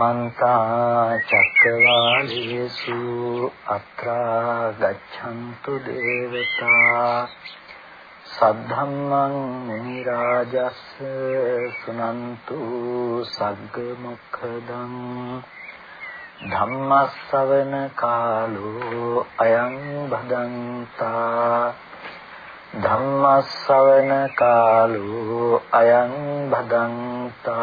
समन्ता चक्रवालेषु अत्रा गच्छन्तु देवता सद्धम्मं मुनिराजस् सुनन्तु सग्मुखदम् ධම්මස්සවන කාලෝ අයං භදන්තා ධම්මස්සවන කාලෝ අයං භදන්තා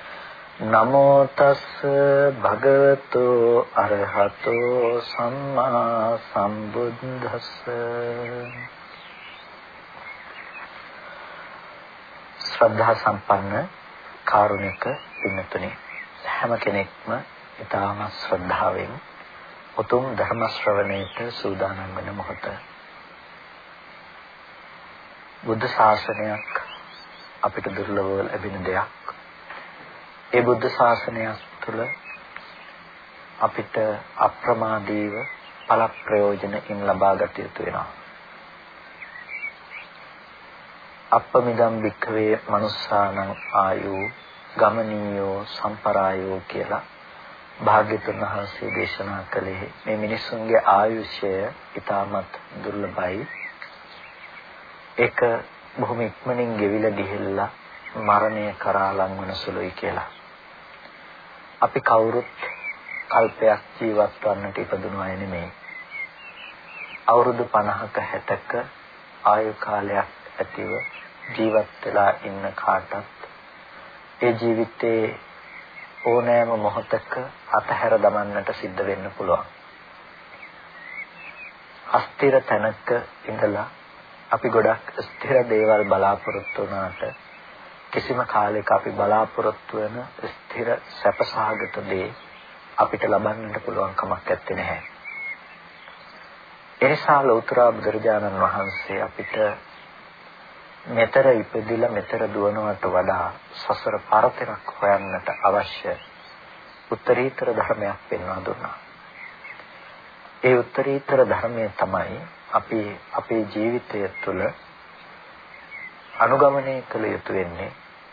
නමෝ තස් භගවතු අරහතෝ සම්මා සම්බුද්දස්ස. ශ්‍රද්ධා සම්පන්න කාරුණික පින්තුනි හැම කෙනෙක්ම ඊටාම ශ්‍රද්ධාවෙන් උතුම් ධර්ම ශ්‍රවණයට සූදානම් වන මොහොත. බුද්ධ ශාසනයක් අපිට දුර්ලභව ලැබෙන දෙයක්. ඒ බුද්ධ ශාසනය තුළ අපිට අප්‍රමාදීව ඵල ප්‍රයෝජනකින් ලබා ගත යුතු වෙනවා අප්පමිදම් වික්ඛවේ මනුස්සානං ආයු ගමනීයෝ සම්පරායෝ කියලා භාග්‍යතුන් වහන්සේ දේශනා කළේ මේ මිනිසුන්ගේ ආයුෂය ඊටමත් දුර්ලභයි. ඒක බොහොම ඉක්මනින් ගෙවිලා ගිහිල්ලා මරණය කරා ලංවන සුළුයි කියලා. අපි කවුරුත් කල්පයක් ජීවත් වන්නට ඉපදුණු අය නෙමෙයි. අවුරුදු 50ක 60ක ආයු කාලයක් ඇතිව ජීවත් වෙලා ඉන්න කාටත් ඒ ජීවිතේ ඕනෑම මොහොතක අතහැර දමන්නට සිද්ධ වෙන්න පුළුවන්. අස්තිර තැනක ඉඳලා අපි ගොඩක් ස්ථිර දේවල් බලාපොරොත්තු වුණාට කිසිම කාලයක අපි බලාපොරොත්තු වෙන ස්ථිර සැපසහගත දේ අපිට ලබන්නට පුළුවන් කමක් නැත්තේ නැහැ. එනිසා ලෞතර බුදුරජාණන් වහන්සේ අපිට මෙතර ඉපදිලා මෙතර දුවනවට වඩා සසර පරතරක් හොයන්නට අවශ්‍ය උත්තරීතර ධර්මයක් පෙන්වා දුන්නා. ඒ උත්තරීතර ධර්මය තමයි අපි අපේ ජීවිතය තුළ අනුගමනය කළ යුතු වෙන්නේ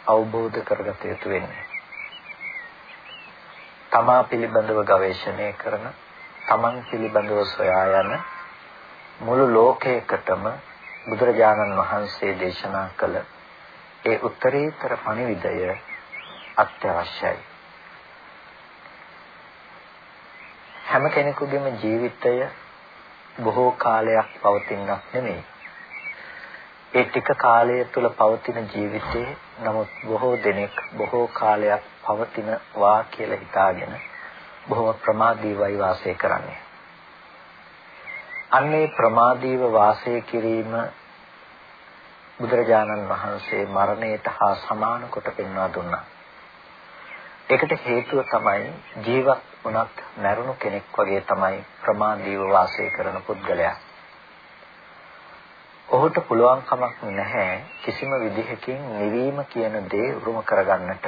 අවබෝධ කරගත යුතු වෙන්නේ. තමා පිළිබඳව ගවේෂණය කරන, තමන් පිළිබඳව සොයා යන මුළු ලෝකයකටම බුදුරජාණන් වහන්සේ දේශනා කළ ඒ උත්තරීතර පණිවිඩය අත්‍යවශ්‍යයි. හැම කෙනෙකුගේම ජීවිතය බොහෝ කාලයක් පවතිනක් නෙමෙයි. ඒ ටික කාලය තුල පවතින ජීවිතේ නමුත් බොහෝ දෙනෙක් බොහෝ කාලයක් පවතිනවා කියලා හිතාගෙන බොහොම ප්‍රමාදීවයි වාසය කරන්නේ. අන්නේ ප්‍රමාදීව වාසය කිරීම බුදුරජාණන් වහන්සේ මරණයට හා සමාන කොට පෙන්වා දුන්නා. ඒකට හේතුව තමයි ජීවත් වුණත් මැරුණු කෙනෙක් වගේ තමයි ප්‍රමාදීව වාසය කරන පුද්ගලයා. ඔහුට පුළුවන් කමක් නැහැ කිසිම විදිහකින් නිවීම කියන දේ උරුම කරගන්නට.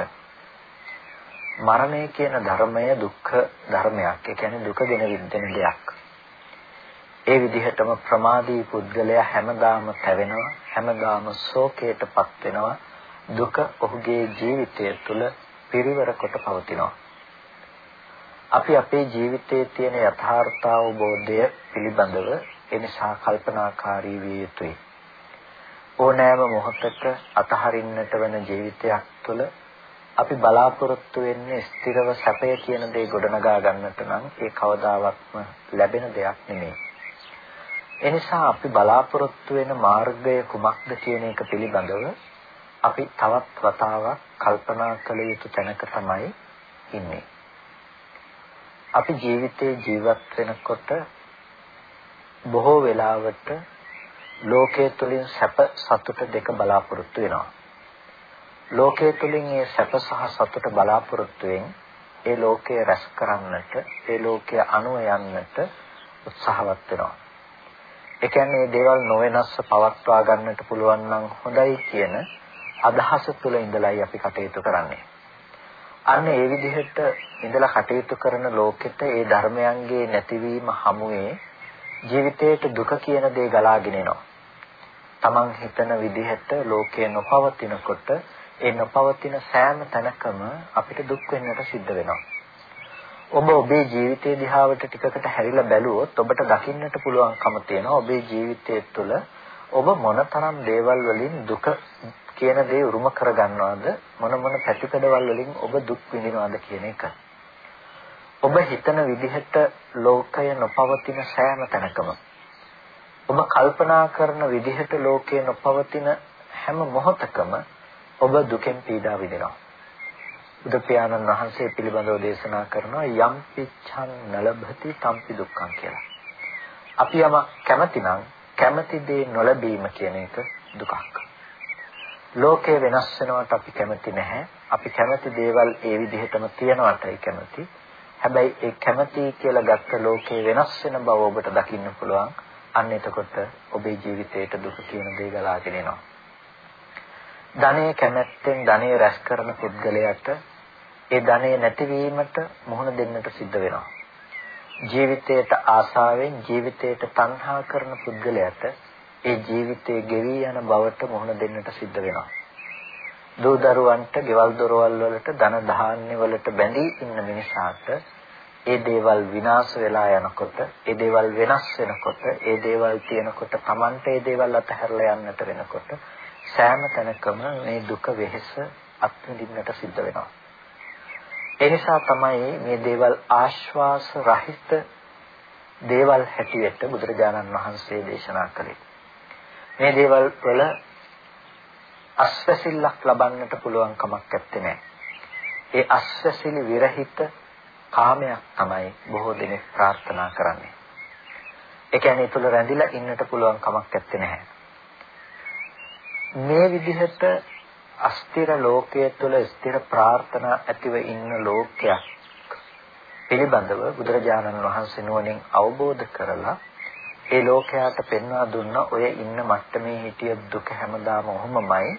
මරණය කියන ධර්මය දුක්ඛ ධර්මයක්. ඒ කියන්නේ දුක ගෙන විඳින දෙයක්. ඒ විදිහටම ප්‍රමාදී පුද්ගලයා හැමදාම තැවෙනවා හැමදාම ශෝකයටපත් වෙනවා දුක ඔහුගේ ජීවිතය තුළ පිරිවර කොට පවතිනවා අපි අපේ ජීවිතයේ තියෙන යථාර්ථ අවබෝධය පිළිබඳව එනිසා කල්පනාකාරී විය යුතුයි ඕනෑම මොහොතක අතහරින්නට වෙන ජීවිතයක් තුළ අපි බලාපොරොත්තු වෙන්නේ ස්ථිරව සැපය කියන දේ ගොඩනගා ගන්නට නම් ඒ කවදාවත්ම ලැබෙන දෙයක් නෙමෙයි එනිසා අපි බලාපොරොත්තු වෙන මාර්ගය කුමක්ද කියන එක පිළිබඳව අපි තවත් වතාවක් කල්පනා කළ යුතු තැනක තමයි ඉන්නේ. අපි ජීවිතේ ජීවත් වෙනකොට බොහෝ වෙලාවට ලෝකයේ තුලින් සැප සතුට දෙක බලාපොරොත්තු වෙනවා. ලෝකයේ තුලින් මේ සැප සහ සතුට බලාපොරොත්තුෙන් ඒ ලෝකය රැස් කරන්නට, ඒ ලෝකය අනුව යන්නට උත්සාහවත් වෙනවා. ඒ කියන්නේ මේ දේවල් නොවෙනස්ව පවත්වා ගන්නට පුළුවන් නම් හොඳයි කියන අදහස තුළ ඉඳලායි අපි කටයුතු කරන්නේ. අන්න ඒ විදිහට ඉඳලා කටයුතු කරන ලෝකෙට ඒ ධර්මයන්ගේ නැතිවීම හමුවේ ජීවිතයට දුක කියන දේ ගලාගෙන එනවා. Taman හිතන විදිහට ලෝකේ නොපවතිනකොට ඒ නොපවතින සෑම තැනකම අපිට දුක් වෙන්නට සිද්ධ වෙනවා. ඔබ ඔබේ ජීවිතයේ දිහාවට ටිකකට හැරිලා බැලුවොත් ඔබට දකින්නට පුළුවන්කම තියෙනවා ඔබේ ජීවිතය තුළ ඔබ මොනතරම් දේවල් වලින් දුක කියන දේ උරුම කරගන්නවද මොන මොන පැතිකඩවල් වලින් ඔබ දුක් විඳිනවද කියන එක. ඔබ හිතන විදිහට ලෝකය නොපවතින සෑම තැනකම ඔබ කල්පනා කරන විදිහට ලෝකය නොපවතින හැම මොහොතකම ඔබ දුකෙන් පීඩා විඳිනවා. බුදු පියාණන් වහන්සේ පිළිබඳව දේශනා කරනවා යම් පිච්ඡන් නලභති තම්පි දුක්ඛං කියලා. අපි යම කැමතිනම් කැමති දේ නොලැබීම කියන එක දුකක්. ලෝකය වෙනස් වෙනවට අපි කැමති නැහැ. අපි කැමති දේවල් ඒ විදිහටම තියනවටයි කැමති. හැබැයි ඒ කැමති කියලා ගත්ත ලෝකේ වෙනස් වෙන බව ඔබට දකින්න පුළුවන්. අන්න එතකොට ඔබේ ජීවිතයට දුක කියන දේ ගලාගෙන එනවා. ධනෙ කැමැත්තෙන් ධනෙ රැස් කරන පුද්ගලයාට ඒ ධනෙ නැතිවීමට මුහුණ දෙන්නට සිද්ධ වෙනවා. ජීවිතයට ආසාවෙන් ජීවිතයට තණ්හා කරන පුද්ගලයාට ඒ ජීවිතයේ ගෙවි යන බවට මුහුණ දෙන්නට සිද්ධ වෙනවා. දූ දරුවන්ට ගෙවල් දොරවල් වලට ධන ධාන්‍ය වලට බැඳී ඉන්න මිනිසාට ඒ දේවල් විනාශ වෙලා යනකොට ඒ දේවල් වෙනස් වෙනකොට ඒ දේවල් තියෙනකොට Tamante ඒ දේවල් අතහැරලා යන්නට වෙනකොට සෑම තැනකම මේ දුක වෙහෙස අත්විඳින්නට සිද්ධ වෙනවා. ඒ නිසා තමයි මේ දේවල් ආශ්වාස රහිත දේවල් හැටියට බුදුරජාණන් වහන්සේ දේශනා කළේ. මේ දේවල් වල අස්වැසිල්ලක් ලබන්නට පුළුවන් කමක් නැත්තේ. ඒ අස්වැසිලි විරහිත කාමයක් තමයි බොහෝ දෙනෙක් ප්‍රාර්ථනා කරන්නේ. ඒ කියන්නේ ඒ තුල රැඳිලා ඉන්නට පුළුවන් කමක් නැත්තේ. මේ විදිහට අස්තිර ලෝකයේ තුල ස්ථිර ප්‍රාර්ථනා ඇතිව ඉන්න ලෝකයක් පිළිබඳව බුදුරජාණන් වහන්සේ නුවණින් අවබෝධ කරලා ඒ ලෝකයාට පෙන්වා දුන්න ඔය ඉන්න මට්ටමේ හිටිය දුක හැමදාම ඔහොමමයි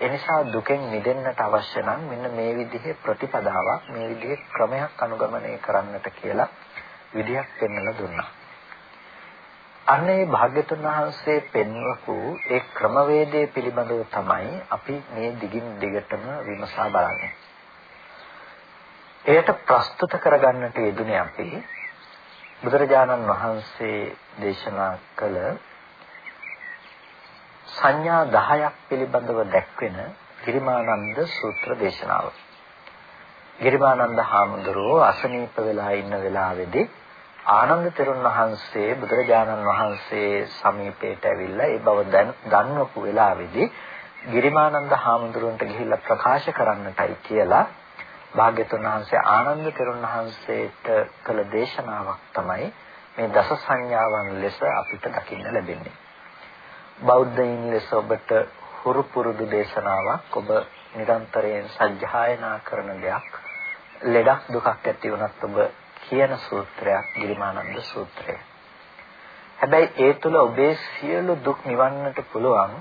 එනිසා දුකෙන් මිදෙන්නට අවශ්‍ය නම් මෙන්න මේ විදිහේ ප්‍රතිපදාවක් මේ විදිහේ ක්‍රමයක් අනුගමනය කරන්නට කියලා විදියක් පෙන්වලා දුන්නා. අන්නේ භාග්‍යතුන් වහන්සේ පෙන්වපු ඒ ක්‍රමවේදය පිළිබඳව තමයි අපි මේ දිගින් දිගටම විමසා බලන්නේ. එයට ප්‍රස්තුත කරගන්නට යෙදුනේ අපි බුදුරජාණන් වහන්සේ දේශනා කළ සංඥා 10ක් පිළිබඳව දැක්වෙන ගිරිමානන්ද සූත්‍ර දේශනාව. ගිරිමානන්ද හාමුදුරුවෝ අසනීප වෙලා ඉන්න වෙලාවේදී ආනන්ද තෙරුන් වහන්සේ බුදුරජාණන් වහන්සේ සමීපයට ඇවිල්ලා ඒ බව දන්වපු වෙලාවේදී ගිරිමානන්ද හාමුදුරුවන්ට ගිහිල්ලා ප්‍රකාශ කරන්නටයි කියලා භාග්‍යතුන් වහන්සේ ආනන්ද තෙරුන් වහන්සේට කළ දේශනාවක් තමයි මේ දස සංඥාවන් ලෙස අපිට දකින්න ලැබෙන්නේ. බෞද්ධයින් ලෙස ඔබට හුරු පුරුදු දේශනාවක් ඔබ නිරන්තරයෙන් සජ්ජායනා කරන දෙයක්. ලෙඩක් දුකක් ඇති වුණත් ඔබ කියන සූත්‍රයක් ගිරිමානන්ද සූත්‍රය. හැබැයි ඒ තුල ඔබේ සියලු දුක් නිවන්නට පුළුවන්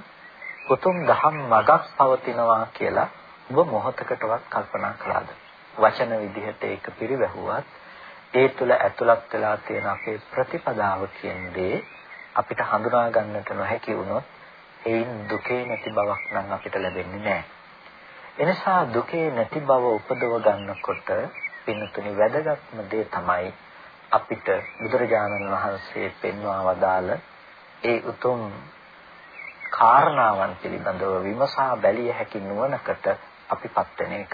උතුම් දහම් මගක් පවතිනවා කියලා ඔබ මොහොතකටවත් කල්පනා කළාද? වචන විදිහට ඒක පිරිවැහුවත් ඒ තුල ඇතුළත් වෙලා තියෙන අපේ ප්‍රතිපදාව කියන්නේ අපිට හඳුනා ගන්නට නොහැකි වුණොත් ඒයින් දුකේ නැති බවක් නම් අපිට ලැබෙන්නේ නැහැ. එනිසා දුකේ නැති බව උපදව ගන්නකොට පින්නතුනි වැදගත්ම දේ තමයි අපිට බුදුරජාණන් වහන්සේ පෙන්වා වදාළ ඒ උතුම් කාරණාවන් පිළිබඳව විමසා බැලිය හැකි නුවණකට අපිපත් වෙන එක.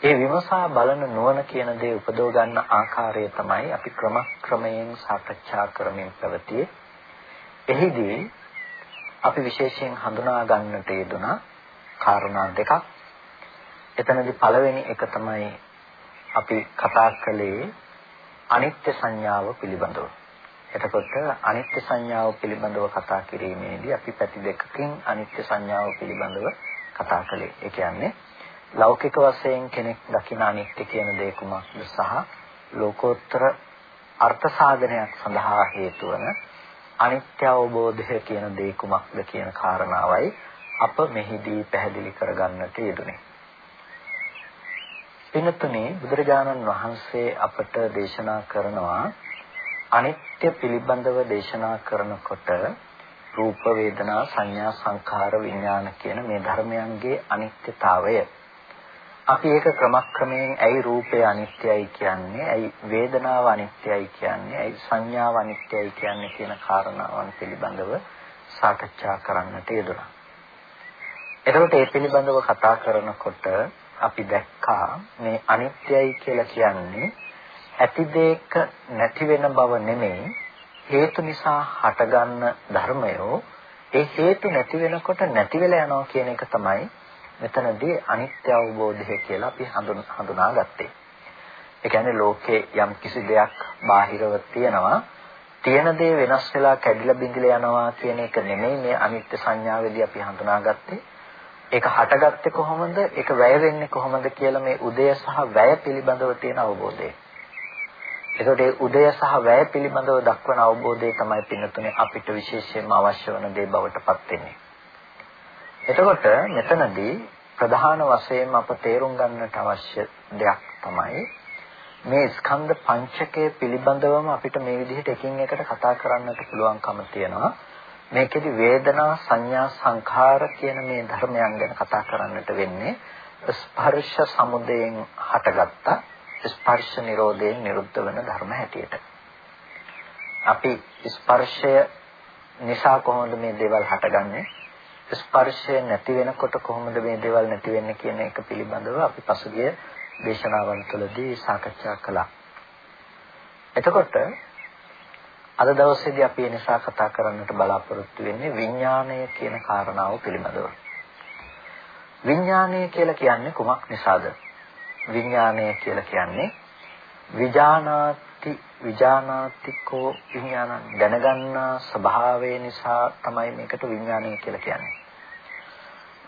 ඒ විමසා බලන නුවණ කියන දේ උපදව ගන්න ආකාරය තමයි අපි ක්‍රමක්‍රමයෙන් සාකච්ඡා කරමින් පැවතියේ. එහිදී අපි විශේෂයෙන් හඳුනා ගන්නට යෙදුනා කාරණා දෙකක්. එතනදී පළවෙනි එක තමයි අපි කතා කළේ අනිත්‍ය සංඥාව පිළිබඳව. එතකොට අනිත්‍ය සංඥාව පිළිබඳව කතා කිරීමේදී අපි පැති දෙකකින් අනිත්‍ය සංඥාව පිළිබඳව කතා කළේ. ඒ කියන්නේ ලෞකික වශයෙන් කෙනෙක් දකින අනිත්‍ය කියන දේ කුමක්ද සහ ලෝකෝත්තර අර්ථ සාධනයක් සඳහා හේතු වන අනිත්‍ය අවබෝධය කියන දේ කුමක්ද කියන කාරණාවයි අප මෙහිදී පැහැදිලි කරගන්නට යෙදුනේ. පින්තුනේ බුදුරජාණන් වහන්සේ අපට දේශනා කරනවා අනිත්‍ය පිළිබඳව දේශනා කරනකොට රූප වේදනා සංඥා සංඛාර විඥාන කියන මේ ධර්මයන්ගේ අනිත්‍යතාවය අපි ඒක ක්‍රමක්‍රමයෙන් ඇයි රූපය අනිත්‍යයි කියන්නේ ඇයි වේදනාව අනිත්‍යයි කියන්නේ ඇයි සංඥාව අනිත්‍යයි කියන්නේ කියන කාරණාවන් පිළිබඳව සාකච්ඡා කරන්නට යෙදුණා. එතකොට ඒ පිළිබඳව කතා කරනකොට අපි දැක්කා මේ අනිත්‍යයි කියලා කියන්නේ ඇති දෙයක නැති වෙන බව නෙමෙයි හේතු නිසා හටගන්න ධර්මයෝ ඒ හේතු නැති වෙනකොට නැති වෙලා යනවා කියන එක තමයි මෙතනදී අනිත්‍ය අවබෝධය කියලා අපි හඳුනාගත්තේ. ඒ කියන්නේ ලෝකේ යම් කිසි දෙයක් බාහිරව තියෙනවා තියෙන දේ වෙනස් වෙලා කැඩිලා බිඳිලා යනවා කියන එක නෙමෙයි මේ අනිත්‍ය සංඥාවේදී අපි හඳුනාගත්තේ. ඒක හටගත්තේ කොහොමද? ඒක වැය වෙන්නේ කොහොමද කියලා මේ උදය සහ වැය පිළිබඳව තියෙන අවබෝධය. ඒකට ඒ උදය සහ වැය පිළිබඳව දක්වන අවබෝධය තමයි පින්නතුනේ අපිට විශේෂයෙන්ම අවශ්‍ය වන දේ බවට පත් වෙන්නේ. එතකොට මෙතනදී ප්‍රධාන වශයෙන් අප තේරුම් ගන්නට අවශ්‍ය දෙයක් තමයි මේ ස්කන්ධ පංචකය පිළිබඳවම අපිට මේ විදිහට එකින් එකට කතා කරන්නට පුළුවන්කම තියෙනවා. මේකෙදි වේදනා සංඥා සංඛාර කියන මේ ධර්මයන් ගැන කතා කරන්නට වෙන්නේ ස්පර්ශ සමුදයෙන් හටගත්ත ස්පර්ශ නිරෝධයෙන් නිරුද්ධ වෙන ධර්ම හැටියට. අපි ස්පර්ශය නිසා කොහොමද මේ දේවල් හටගන්නේ? ස්පර්ශය නැති වෙනකොට කොහොමද මේ දේවල් නැති වෙන්නේ කියන එක පිළිබඳව අපි පසුගිය දේශනාවන් තුළදී සාකච්ඡා කළා. එතකොට අද දවසේදී අපි ඒ නිසා කතා කරන්නට බලාපොරොත්තු වෙන්නේ විඥාණය කියන කාරණාව පිළිබඳව. විඥාණය කියලා කියන්නේ කුමක් නිසාද? විඥාණය කියලා කියන්නේ විජානාති විජානාතිකෝ විඥාන දැනගන්නා ස්වභාවය නිසා තමයි මේකට විඥාණය කියලා කියන්නේ.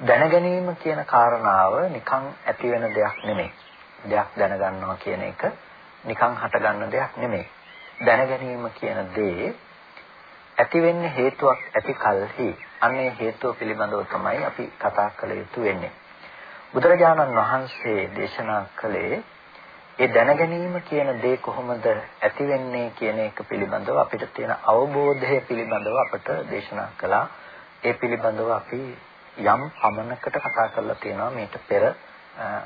දැනගැනීම කියන කාරණාව නිකන් ඇති වෙන දෙයක් නෙමෙයි. දෙයක් දැනගන්නවා කියන එක නිකන් හටගන්න දෙයක් නෙමෙයි. දැනගැනීම කියන දේ ඇති වෙන්නේ හේතුවක් ඇති කලෙහි අන්නේ හේතුව පිළිබඳව තමයි අපි කතා කළ යුතු වෙන්නේ. බුදුරජාණන් වහන්සේ දේශනා කළේ ඒ දැනගැනීම කියන දේ කොහොමද ඇති වෙන්නේ කියන එක පිළිබඳව අපිට තියෙන අවබෝධය පිළිබඳව අපට දේශනා කළා. ඒ පිළිබඳව අපි යම් පමණකට කතා කරලා තියෙනවා මේට පෙර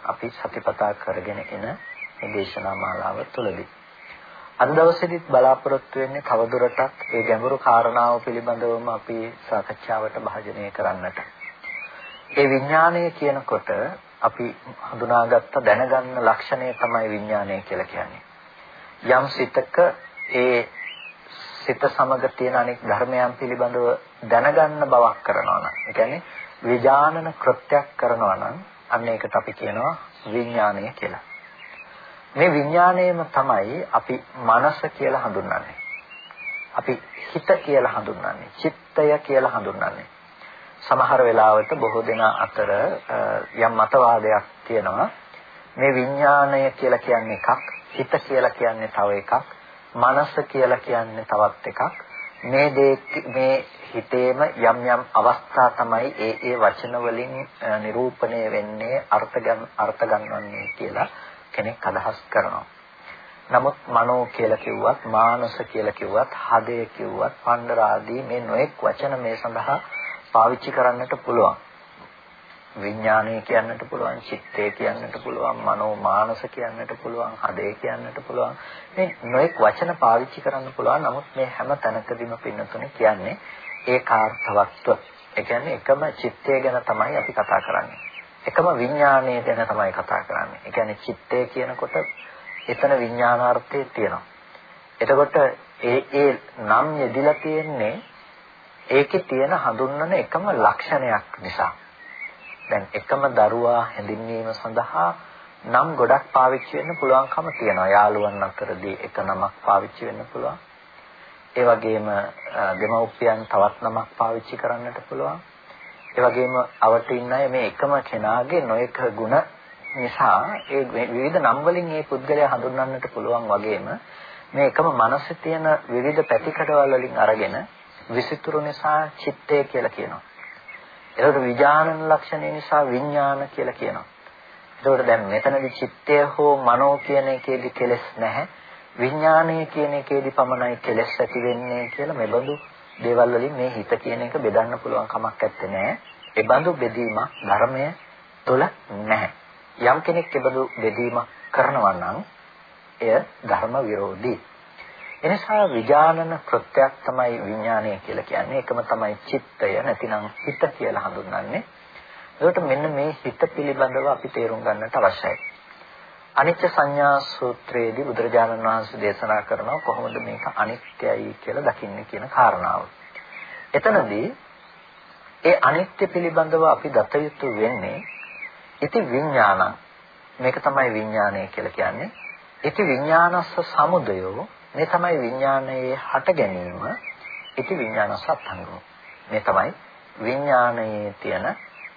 අපි සතිපතා කරගෙන එන මේ දේශනා මාලාව තුළදී. අද දවසේදීත් බලාපොරොත්තු වෙන්නේ තවදුරටත් ඒ ගැඹුරු කාරණාව පිළිබඳවම අපි සාකච්ඡාවට භාජනය කරන්නට. ඒ විඥාණය කියනකොට අපි හඳුනාගත්ත දැනගන්න ලක්ෂණය තමයි විඥාණය කියලා කියන්නේ. යම් සිතක ඒ සිත සමග තියෙන අනෙක් ධර්මයන් පිළිබඳව දැනගන්න බවක් කරනවා නම් ඒ කියන්නේ විඥානන කෘත්‍යයක් කරනවා නම් අන්න ඒකට අපි කියනවා විඥාණය කියලා. මේ විඥාණයම තමයි අපි මනස කියලා හඳුන්වන්නේ. අපි හිත කියලා හඳුන්වන්නේ. චිත්තය කියලා හඳුන්වන්නේ. සමහර වෙලාවට බොහෝ දෙනා අතර යම් මතවාදයක් තියෙනවා. මේ විඥාණය කියලා කියන්නේ එකක්, හිත කියලා කියන්නේ තව එකක්, මනස කියලා කියන්නේ තවත් එකක්. මේ දේ මේ හිතේම යම් යම් අවස්ථා තමයි ඒ ඒ වචන වලින් නිරූපණය වෙන්නේ අර්ථ ගන්න අර්ථ ගන්නවන්නේ කියලා කෙනෙක් අදහස් කරනවා. නමුත් මනෝ කියලා කිව්වත් මානස කියලා කිව්වත් හදය කිව්වත් පණ්ඩර ආදී මේ නොඑක් වචන මේ සඳහා පාවිච්චි කරන්නට පුළුවන්. විඥානය කියන්නට පුළුවන්, චිත්තය කියන්නට පුළුවන්, මනෝ මානස කියන්නට පුළුවන්, හදේ කියන්නට පුළුවන්. මේ නොඑක් වචන පාවිච්චි කරන්න පුළුවන්. නමුත් මේ හැම තැනකදීම පින්නතුනේ කියන්නේ ඒකාර්ථවත්ව. ඒ කියන්නේ එකම චිත්තය ගැන තමයි අපි කතා කරන්නේ. එකම විඥානය ගැන තමයි කතා කරන්නේ. ඒ කියන්නේ චිත්තය කියනකොට එතන විඥානාර්ථය තියෙනවා. එතකොට ඒ ඒ නම් යෙදිලා තියෙන්නේ ඒකේ තියෙන හඳුන්වන එකම ලක්ෂණයක් නිසා. දැන් එකම දරුවා හැඳින්වීම සඳහා නම් ගොඩක් පාවිච්චි වෙන්න පුළුවන්කම තියෙනවා. යාළුවන් අතරදී එක නමක් පාවිච්චි වෙන්න පුළුවන්. ඒ වගේම දෙමව්පියන් තවත් නමක් පාවිච්චි කරන්නට පුළුවන්. ඒ වගේම අවට ඉන්න අය මේ එකම කෙනාගේ නොයෙක් ಗುಣ නිසා ඒ විවිධ නම් වලින් මේ පුද්ගලයා හඳුන්වන්නට පුළුවන් වගේම මේ එකම මනසේ තියෙන විවිධ පැතිකඩවල වලින් අරගෙන විසිතුරු නිසා චිත්තය කියලා කියනවා. ඒකට විඥානන ලක්ෂණය නිසා විඥාන කියලා කියනවා. ඒකට දැන් මෙතනදි චිත්තය හෝ මනෝ කියන එකේදී කෙලෙස් නැහැ. විඥානය කියන එකේදී පමණයි කෙලෙස් ඇති වෙන්නේ කියලා මෙබඳු දේවල් වලින් මේ හිත කියන එක බෙදන්න පුළුවන් කමක් නැත්තේ නෑ. ඒ බඳු බෙදීමක් ධර්මය තුළ නැහැ. යම් කෙනෙක් ඒ බඳු බෙදීමක් කරනවා නම් එය ධර්ම විරෝධී. එනිසා විඥානන කෘත්‍යයක් තමයි විඥානය කියලා කියන්නේ. ඒකම තමයි චිත්තය නැතිනම් හිත කියලා හඳුන්වන්නේ. ඒකට මෙන්න මේ හිත පිළිබඳව අපි තේරුම් ගන්නට අවශ්‍යයි. අනිත්‍ය සංඥා සූත්‍රයේදී බුදුරජාණන් වහන්සේ දේශනා කරනවා කොහොමද මේක අනිත්‍යයි කියලා දකින්නේ කියන කාරණාව. එතනදී ඒ අනිත්‍ය පිළිබඳව අපි දත යුතු වෙන්නේ ඉති විඥානං මේක තමයි විඥානය කියලා කියන්නේ. ඉති විඥානස්ස සමුදයෝ මේ තමයි විඥානයේ හට ගැනීම. ඉති විඥානස්ස අත්ංගම. මේ තමයි විඥානයේ තියෙන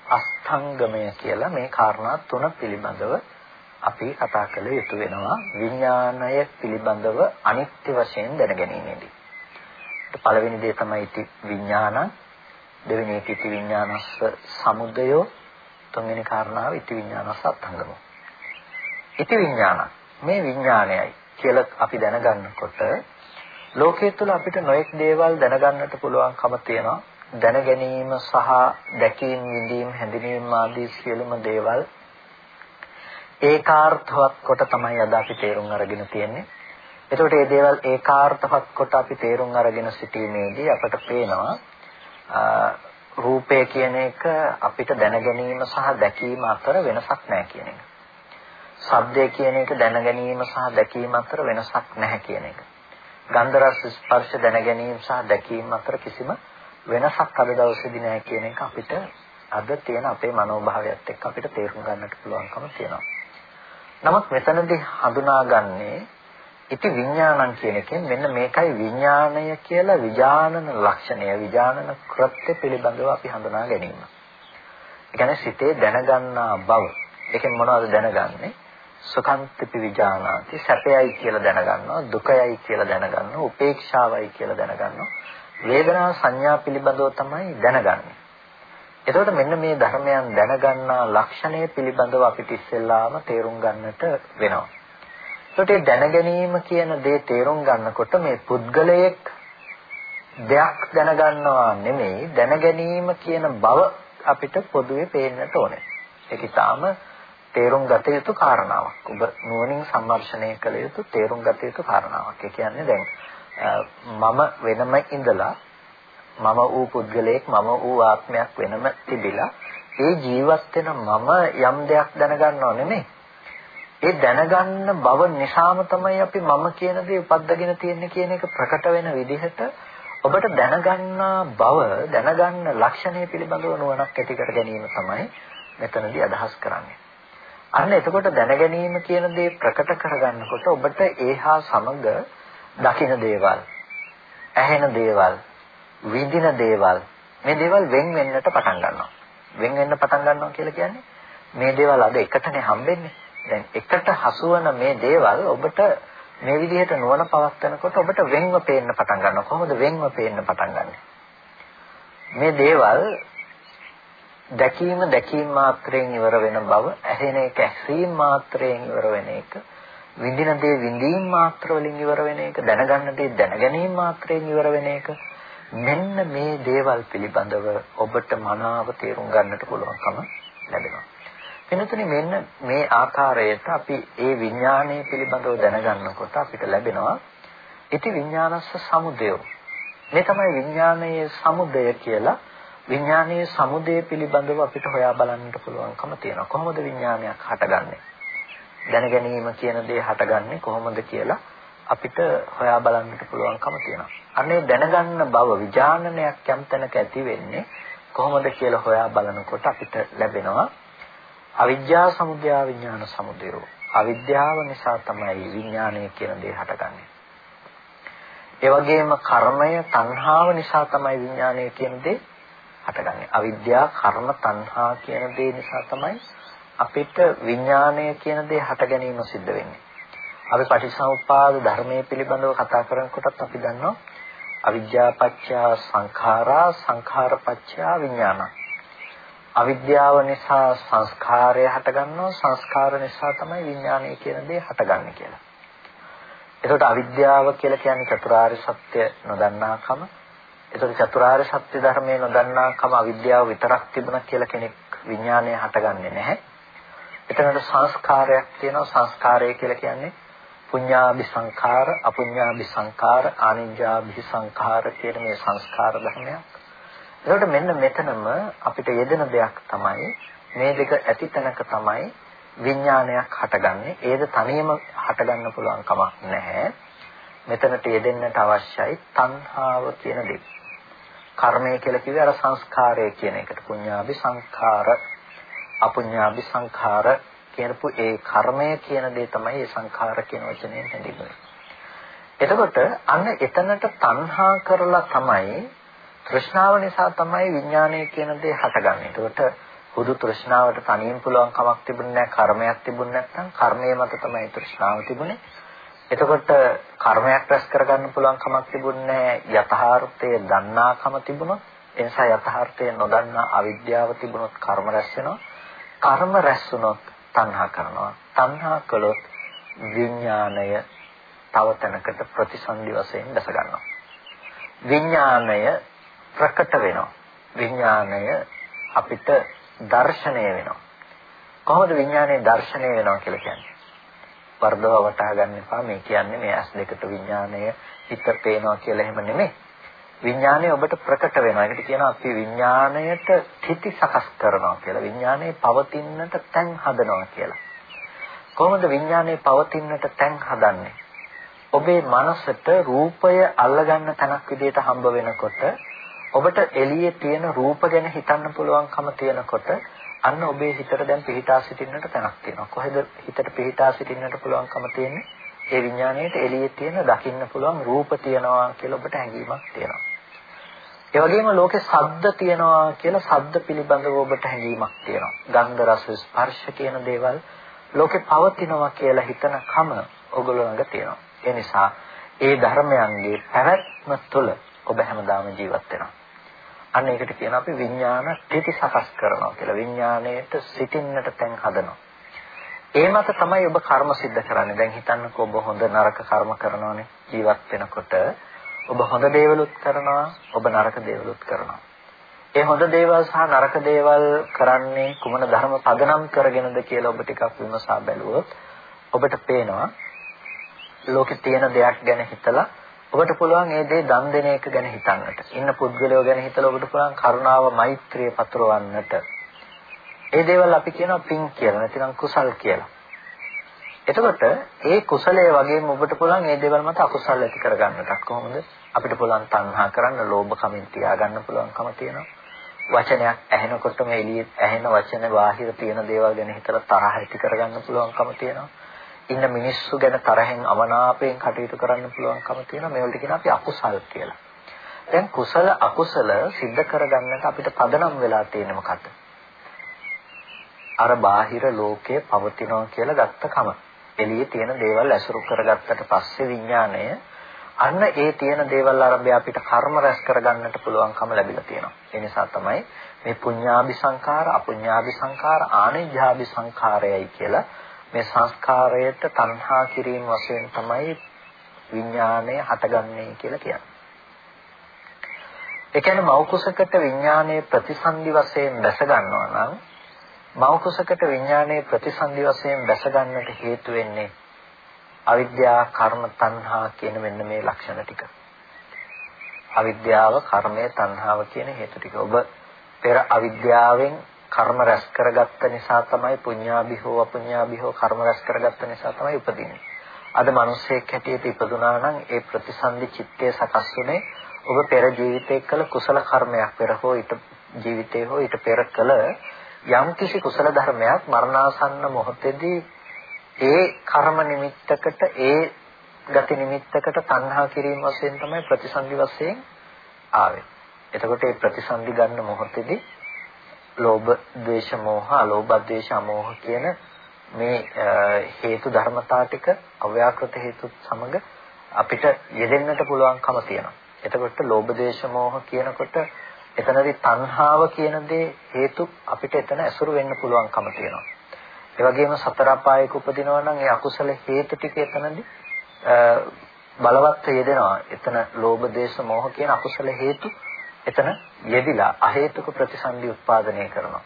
අස්තංගමය කියලා මේ කාරණා තුන පිළිබඳව අපි කතා කළ යුතු වෙනවා විඥානය පිළිබඳව අනිත්‍ය වශයෙන් දැනගැනීමේදී. පළවෙනි දේ තමයි ඉති විඥාන, දෙවෙනි එක ඉති විඥානස්ස සමුදයෝ, තුන්වෙනි කාරණාව ඉති විඥානස්ස අත්ංගම. ඉති විඥාන මේ විඥානයයි කියලා අපි දැනගන්නකොට ලෝකයේ තුල අපිට නොඑක් දේවල් දැනගන්නට පුළුවන්කම තියෙනවා. දැන ගැනීම සහ දැකීම, විඳීම, හැඳිනීම ආදී සියලුම දේවල් ඒකාර්ථවත් කොට තමයි අද අපි තේරුම් අරගෙන තියෙන්නේ. එතකොට මේ දේවල් ඒකාර්ථවත් කොට අපි තේරුම් අරගෙන සිටීමේදී අපට පේනවා රූපය කියන එක අපිට දැන ගැනීම සහ දැකීම අතර වෙනසක් නැහැ කියන එක. ශබ්දය කියන එක දැන ගැනීම සහ දැකීම අතර වෙනසක් නැහැ කියන එක. ගන්ධ රස ස්පර්ශ දැන ගැනීම සහ දැකීම අතර කිසිම වෙනසක් අද දවසේදී නැහැ කියන එක අපිට අද තියෙන අපේ මනෝභාවයත් එක්ක අපිට තේරුම් ගන්නට පුළුවන්කම තියෙනවා. නමුත් මෙතනදී හඳුනාගන්නේ ඉති විඥානං කියන එකෙන් මෙන්න මේකයි විඥාණය කියලා විඥානන ලක්ෂණය විඥානන කෘත්‍ය පිළිබඳව අපි හඳුනා ගැනීම. ඒ කියන්නේ සිතේ දැනගන්නා බව. ඒකෙන් මොනවද දැනගන්නේ? සුඛන්තිපි විඥානාති සැපයයි කියලා දැනගන්නවා දුකයයි කියලා දැනගන්නවා උපේක්ෂාවයි කියලා දැනගන්නවා වේදනා සංඥා පිළිබඳව තමයි දැනගන්නේ එතකොට මෙන්න මේ ධර්මයන් දැනගන්නා ලක්ෂණය පිළිබඳව අපිට ඉස්සෙල්ලාම තේරුම් ගන්නට වෙනවා. ඒකට ඒ දැනගැනීම කියන දේ තේරුම් ගන්නකොට මේ පුද්ගලයෙක් දෙයක් දැනගන්නවා නෙමෙයි දැනගැනීම කියන බව අපිට පොදුවේ පේන්නට ඕනේ. ඒක ඊටාම තේරුම් ගත යුතු කාරණාවක්. ඔබ නුවණින් සම්මර්ෂණය කළ යුතු තේරුම් ගත යුතු කාරණාවක්. ඒ කියන්නේ දැන් මම වෙනම ඉඳලා මම වූ පුද්ගලයෙක් මම වූ ආත්මයක් වෙනම තිබිලා ඒ ජීවත් වෙන මම යම් දෙයක් දැනගන්නව නෙමෙයි. ඒ දැනගන්න බව නිසාම තමයි අපි මම කියන දේ උපද්දගෙන තියෙන්නේ කියන එක ප්‍රකට වෙන විදිහට ඔබට දැනගන්නා බව දැනගන්න ලක්ෂණය පිළිබඳව නුවණක් ඇති කර ගැනීම තමයි මෙතනදී අදහස් කරන්නේ. අන්න එතකොට දැනගැනීම කියන දේ ප්‍රකට කරගන්නකොට ඔබට ඒහා සමග දකින දේවල්, ඇහෙන දේවල්, විඳින දේවල් මේ දේවල් වෙන් වෙන්නට පටන් ගන්නවා. වෙන් වෙන්න පටන් ගන්නවා කියලා කියන්නේ මේ දේවල් අද එකටනේ හම්බෙන්නේ. දැන් එකට හසුවන මේ දේවල් ඔබට මේ විදිහට නුවණ පවත්නකොට ඔබට වෙන්ව පේන්න පටන් ගන්නවා. කොහොමද වෙන්ව පේන්න පටන් ගන්නෙ? මේ දේවල් දැකීම දැකීම මාත්‍රයෙන් ඉවර වෙන බව, ඇහෙන එක ඇසීම මාත්‍රයෙන් ඉවර වෙන එක, විඳින දේ විඳීම මාත්‍ර වලින් ඉවර වෙන එක, දැනගන්න දේ දැනගැනීම මාත්‍රයෙන් ඉවර වෙන එක මෙන්න මේ දේවල් පිළිබඳව ඔබට මනාව තේරුම් ගන්නට පුළුවන්කම ලැබෙනවා. වෙනතුනි මෙන්න මේ ආකාරයට අපි ඒ විඥානය පිළිබඳව දැනගන්නකොට අපිට ලැබෙනවා ඉති විඥානස්ස සමුදය. මේ තමයි විඥානයේ සමුදය කියලා විඥානයේ සමුදය පිළිබඳව අපිට හොයා බලන්නට පුළුවන්කම තියෙනවා. කොහොමද විඥානයක් හටගන්නේ? දැනගැනීම කියන දේ හටගන්නේ කොහොමද කියලා අපිට හොයා බලන්නට පුළුවන්කම තියෙනවා. අනේ දැනගන්න බව විඥානනයක් යම් තැනක ඇති වෙන්නේ කොහොමද කියලා හොයා බලනකොට අපිට ලැබෙනවා අවිද්‍යා සමුදය විඥාන සමුදය. අවිද්‍යාව නිසා තමයි විඥානය කියන දේ හටගන්නේ. ඒ වගේම කර්මය තණ්හාව නිසා තමයි විඥානය කියන දේ හටගන්නේ. අවිද්‍යා කර්ම තණ්හා කියන දේ නිසා තමයි අපිට විඥානය කියන දේ හට ගැනීම සිද්ධ වෙන්නේ. අපි පටිච්චසමුප්පාද ධර්මයේ පිළිබඳව කතා කරනකොටත් අපි දන්නවා අවිද්‍යාපච්චය සංඛාරා සංඛාරපච්චය විඥාන. අවිද්‍යාව නිසා සංස්කාරය හටගන්නවා සංස්කාර නිසා තමයි විඥානය කියන දේ හටගන්නේ කියලා. එතකොට අවිද්‍යාව කියලා කියන්නේ චතුරාර්ය සත්‍ය නොදන්නාකම. එතකොට චතුරාර්ය සත්‍ය ධර්මයේ නොදන්නාකම අවිද්‍යාව විතරක් තිබුණා කියලා කෙනෙක් විඥානය හටගන්නේ නැහැ. එතනට සංස්කාරයක් තියෙනවා සංස්කාරය කියලා කියන්නේ පුඤ්ඤාභි සංඛාර අපුඤ්ඤාභි සංඛාර ආනිජ්ජාභි සංඛාර කියන මේ සංස්කාර ධර්මයක්. ඒකට මෙන්න මෙතනම අපිට යෙදෙන දෙයක් තමයි මේ දෙක ඇති තැනක තමයි විඥානයක් හටගන්නේ. ඒද තනියම හටගන්න පුළුවන් කමක් නැහැ. මෙතනට යෙදෙන්නට අවශ්‍යයි තණ්හාව කියන දේ. කර්මය කියලා කිව්වේ අර සංස්කාරය කියන එකට. පුඤ්ඤාභි සංඛාර අපුඤ්ඤාභි සංඛාර කියනපු ඒ කර්මය කියන දේ තමයි ඒ සංඛාර කියන වචනයෙන් හැඳින්වෙන්නේ. එතකොට අන්න එතනට තණ්හා කරලා තමයි තෘෂ්ණාව නිසා තමයි විඥානය කියන දේ හටගන්නේ. එතකොට හුදු තෘෂ්ණාවට තනියෙන් පුළුවන් කමක් තිබුණේ නැහැ කර්මයක් තිබුණ නැත්නම් කර්මය මත තමයි තෘෂ්ණාව තිබුණේ. එතකොට කර්මයක් රැස් කරගන්න පුළුවන් කමක් තිබුණේ යථාර්ථය දන්නාකම තිබුණොත් ඒ නිසා යථාර්ථය නොදන්නා අවිද්‍යාව තිබුණොත් කර්ම රැස් වෙනවා. කර්ම රැස් වුණොත් තණ්හා කරනවා. තණ්හා කළොත් විඥාණය තව තැනකට ප්‍රතිසන්දි වශයෙන් දැස ගන්නවා. විඥාණය ප්‍රකට වෙනවා. විඥාණය අපිට දර්ශනය වෙනවා. කොහොමද විඥානයේ දර්ශනය වෙනවා කියලා කියන්නේ? වර්ධව වටහා ගන්න එපා මේ කියන්නේ මේ ඇස් දෙකට විඥානය හිත පේනවා කියලා එහෙම නෙමෙයි. විඥානය ඔබට ප්‍රකට වෙනවා. ඒකට කියනවා අපි විඥාණයට තිති සකස් කරනවා කියලා. විඥානයේ පවතින්නට තැන් හදනවා කියලා. කොහොමද විඥානයේ පවතින්නට තැන් හදන්නේ? ඔබේ මනසට රූපය අල්ලගන්න තැනක් විදිහට හම්බ වෙනකොට ඔබට එළියේ තියෙන රූප ගැන හිතන්න පුළුවන්කම තියෙනකොට අන්න ඔබේ හිතට දැන් පිහිටා සිටින්නට තැනක් තියෙනවා. කොහෙද හිතට පිහිටා සිටින්නට පුළුවන්කම තියෙන්නේ? ඒ විඥාණයට එළියේ තියෙන දකින්න පුළුවන් රූප තියනවා කියලා ඔබට හැඟීමක් තියෙනවා. ඒ වගේම ලෝකේ ශබ්ද තියනවා කියලා ශබ්ද පිළිබඳව ඔබට හැඟීමක් තියෙනවා. ගන්ධ රස ස්පර්ශ කියන දේවල් ලෝකේ පවතිනවා කියලා හිතන කම ඔගොල්ලෝ ළඟ තියෙනවා. ඒ නිසා ඒ ධර්මයන්ගේ පැවැත්ම තුළ ඔබ හැමදාම ජීවත් වෙනවා. අන්න ඒකට කියන අපි විඥාන ස්ථಿತಿ සකස් කරනවා කියලා. විඥාණයට සිටින්නට තැන් හදනවා. ඒ මත තමයි ඔබ කර්ම સિદ્ધ කරන්නේ. දැන් හිතන්නකෝ ඔබ හොඳ නරක කර්ම කරනවානේ ජීවත් වෙනකොට. ඔබ හොඳ දේවලුත් කරනවා, ඔබ නරක දේවලුත් කරනවා. ඒ හොඳ දේවල් සහ නරක දේවල් කරන්නේ කුමන ධර්ම පදනම් කරගෙනද කියලා ඔබ ටිකක් විමසා බැලුවොත් ඔබට පේනවා ලෝකේ තියෙන දෙයක් ගැන හිතලා ඔබට පුළුවන් ඒ දේ දන් දෙන එක ගැන හිතන්නට. ඉන්න පුද්ගලයෝ ගැන හිතලා ඔබට පුළුවන් කරුණාව මෛත්‍රිය පතුරවන්නට. ඒ දේවල් අපි කියනවා පින් කියලා නැතිනම් කුසල් කියලා. එතකොට ඒ කුසලයේ වගේම ඔබට පුළුවන් ඒ දේවල් මත අකුසල් ඇති කරගන්නටත් කොහොමද? අපිට පුළුවන් තණ්හා කරන්න, ලෝභ කමින් තියාගන්න පුළුවන්කම තියෙනවා. වචනයක් ඇහෙනකොටම එළියේ ඇහෙන වචන බාහිර තියෙන දේවල් ගැන හිතලා තරහ ඇති කරගන්න පුළුවන්කම තියෙනවා. ඉන්න මිනිස්සු ගැන තරහෙන් අවනාපයෙන් කටයුතු කරන්න පුළුවන්කම තියෙනවා. මේවලට කියන අපි අකුසල් කියලා. දැන් කුසල අකුසල සිද්ධ කරගන්නට අපිට පදනම් වෙලා තියෙන මොකද්ද? අර බාහිර ලෝකයේ පවතිනවා කියලා ගත්ත කම. එළියේ තියෙන දේවල් ඇසුරු කරගත්තට පස්සේ විඥාණය අන්න ඒ තියෙන දේවල් අරබේ අපිට කර්ම රැස් කරගන්නට පුළුවන්කම ලැබිලා තියෙනවා. ඒ නිසා තමයි මේ පුඤ්ඤාභි සංඛාර, අපුඤ්ඤාභි සංඛාර, ආනිජ්ජාභි සංඛාරයයි කියලා මේ සංස්කාරයට තණ්හා කිරීම වශයෙන් තමයි විඥාණය හටගන්නේ කියලා කියන්නේ. ඒ කියන්නේ මෞකුසකට විඥානයේ ප්‍රතිසන්දි වශයෙන් දැස ගන්නවා නම් මෞකසකට විඥානයේ ප්‍රතිසන්දි වශයෙන් දැස ගන්නට හේතු වෙන්නේ අවිද්‍යාව, කර්ම, තණ්හා කියන මෙන්න මේ ලක්ෂණ ටික. අවිද්‍යාව, කර්මය, තණ්හාව කියන හේතු ටික. ඔබ පෙර අවිද්‍යාවෙන් කර්ම රැස් කරගත්ත නිසා තමයි පුඤ්ඤාභිහෝ අපුඤ්ඤාභිහෝ කර්ම රැස් කරගත්ත නිසා තමයි උපදින්නේ. අද මිනිස්සෙක් හැටියට ඉපදුනා නම් ඒ ප්‍රතිසන්දි චිත්තය සකස් වුනේ ඔබ පෙර ජීවිතයේ කළ කුසල කර්මයක් පෙර හෝ ඊට ජීවිතේ හෝ ඊට පෙර කළ යම් කිසි කුසල ධර්මයක් මරණාසන්න මොහොතේදී ඒ කර්ම නිමිත්තකට ඒ ගති නිමිත්තකට තණ්හා කිරීම වශයෙන් තමයි ප්‍රතිසන්දි වශයෙන් ආවේ. එතකොට මේ ප්‍රතිසන්දි ගන්න මොහොතේදී ලෝභ, ද්වේෂ, මෝහ, අලෝභ, ද්වේෂ, අමෝහ කියන මේ හේතු ධර්මතා ටික අව්‍යාකෘත හේතු සමග අපිට යෙදෙන්නට පුළුවන්කම තියෙනවා. එතකොට ලෝභ දේශ මොහ කියනකොට එතනදී තණ්හාව කියන දේ හේතු අපිට එතන ඇසුරු වෙන්න පුළුවන්කම තියෙනවා. ඒ වගේම සතර අපායක උපදිනවා නම් ඒ අකුසල හේතු ටික එතනදී බලවත් යෙදෙනවා. එතන ලෝභ දේශ මොහ කියන අකුසල හේතු එතන යෙදිලා අහේතුක ප්‍රතිසන්දි උත්පාදනය කරනවා.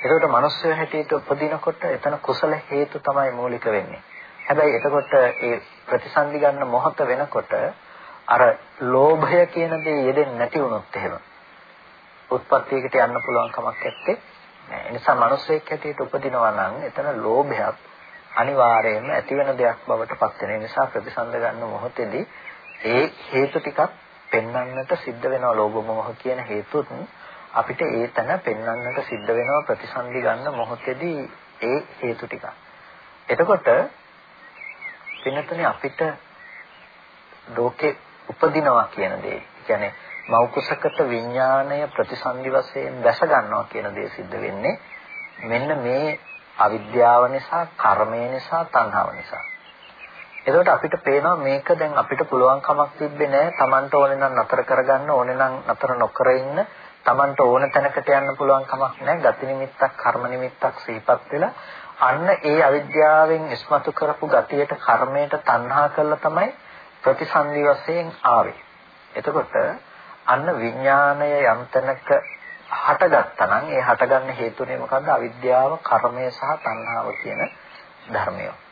එතකොට මිනිස්සු හැටියට උපදිනකොට එතන කුසල හේතු තමයි මූලික වෙන්නේ. හැබැයි එතකොට ඒ ප්‍රතිසන්දි ගන්න මොහොත වෙනකොට අර ලෝභය කියන දේ යෙදෙන්නේ නැති වුණොත් එහෙම උත්පත්තියකට යන්න පුළුවන් කමක් නැත්තේ. ඒ නිසා මිනිස්සෙක් හැටියට උපදිනවා නම් එතන ලෝභයක් අනිවාර්යයෙන්ම ඇති වෙන දෙයක් බවට පත් වෙන නිසා ප්‍රතිසන්ද ගන්න මොහොතේදී ඒ හේතු ටිකක් පෙන්වන්නට සිද්ධ වෙනවා ලෝභ මොහ කියන හේතුත් අපිට ඒ තැන පෙන්වන්නට සිද්ධ වෙනවා ප්‍රතිසන්දි ගන්න මොහොතේදී ඒ හේතු ටික. එතකොට වෙනතනේ අපිට ලෝකේ උපදිනවා කියන දේ. කියන්නේ මෞකුසකට විඥාණය ප්‍රතිසන්දි වශයෙන් දැස ගන්නවා කියන දේ සිද්ධ වෙන්නේ මෙන්න මේ අවිද්‍යාව නිසා, කර්මය නිසා, තණ්හාව නිසා. එතකොට අපිට පේනවා මේක දැන් අපිට පුළුවන් කමක් තිබ්බේ නෑ. Tamanට ඕනේ නම් නතර කරගන්න ඕනේ නම් නතර නොකර ඉන්න. Tamanට ඕන තැනකට යන්න පුළුවන් කමක් නෑ. ගති නිමිත්තක් කර්ම නිමිත්තක් සිහිපත් වෙලා අන්න ඒ අවිද්‍යාවෙන් ඉස්මතු කරපු ගතියට කර්මයට තණ්හා කළා තමයි ප්‍රතිසන්දි වශයෙන් ආවේ. එතකොට අන්න විඥාණය යම් තැනක හටගත්තා නම් ඒ හටගන්න හේතුනේ මොකද්ද? අවිද්‍යාව කර්මය සහ තණ්හාව කියන ධර්මය.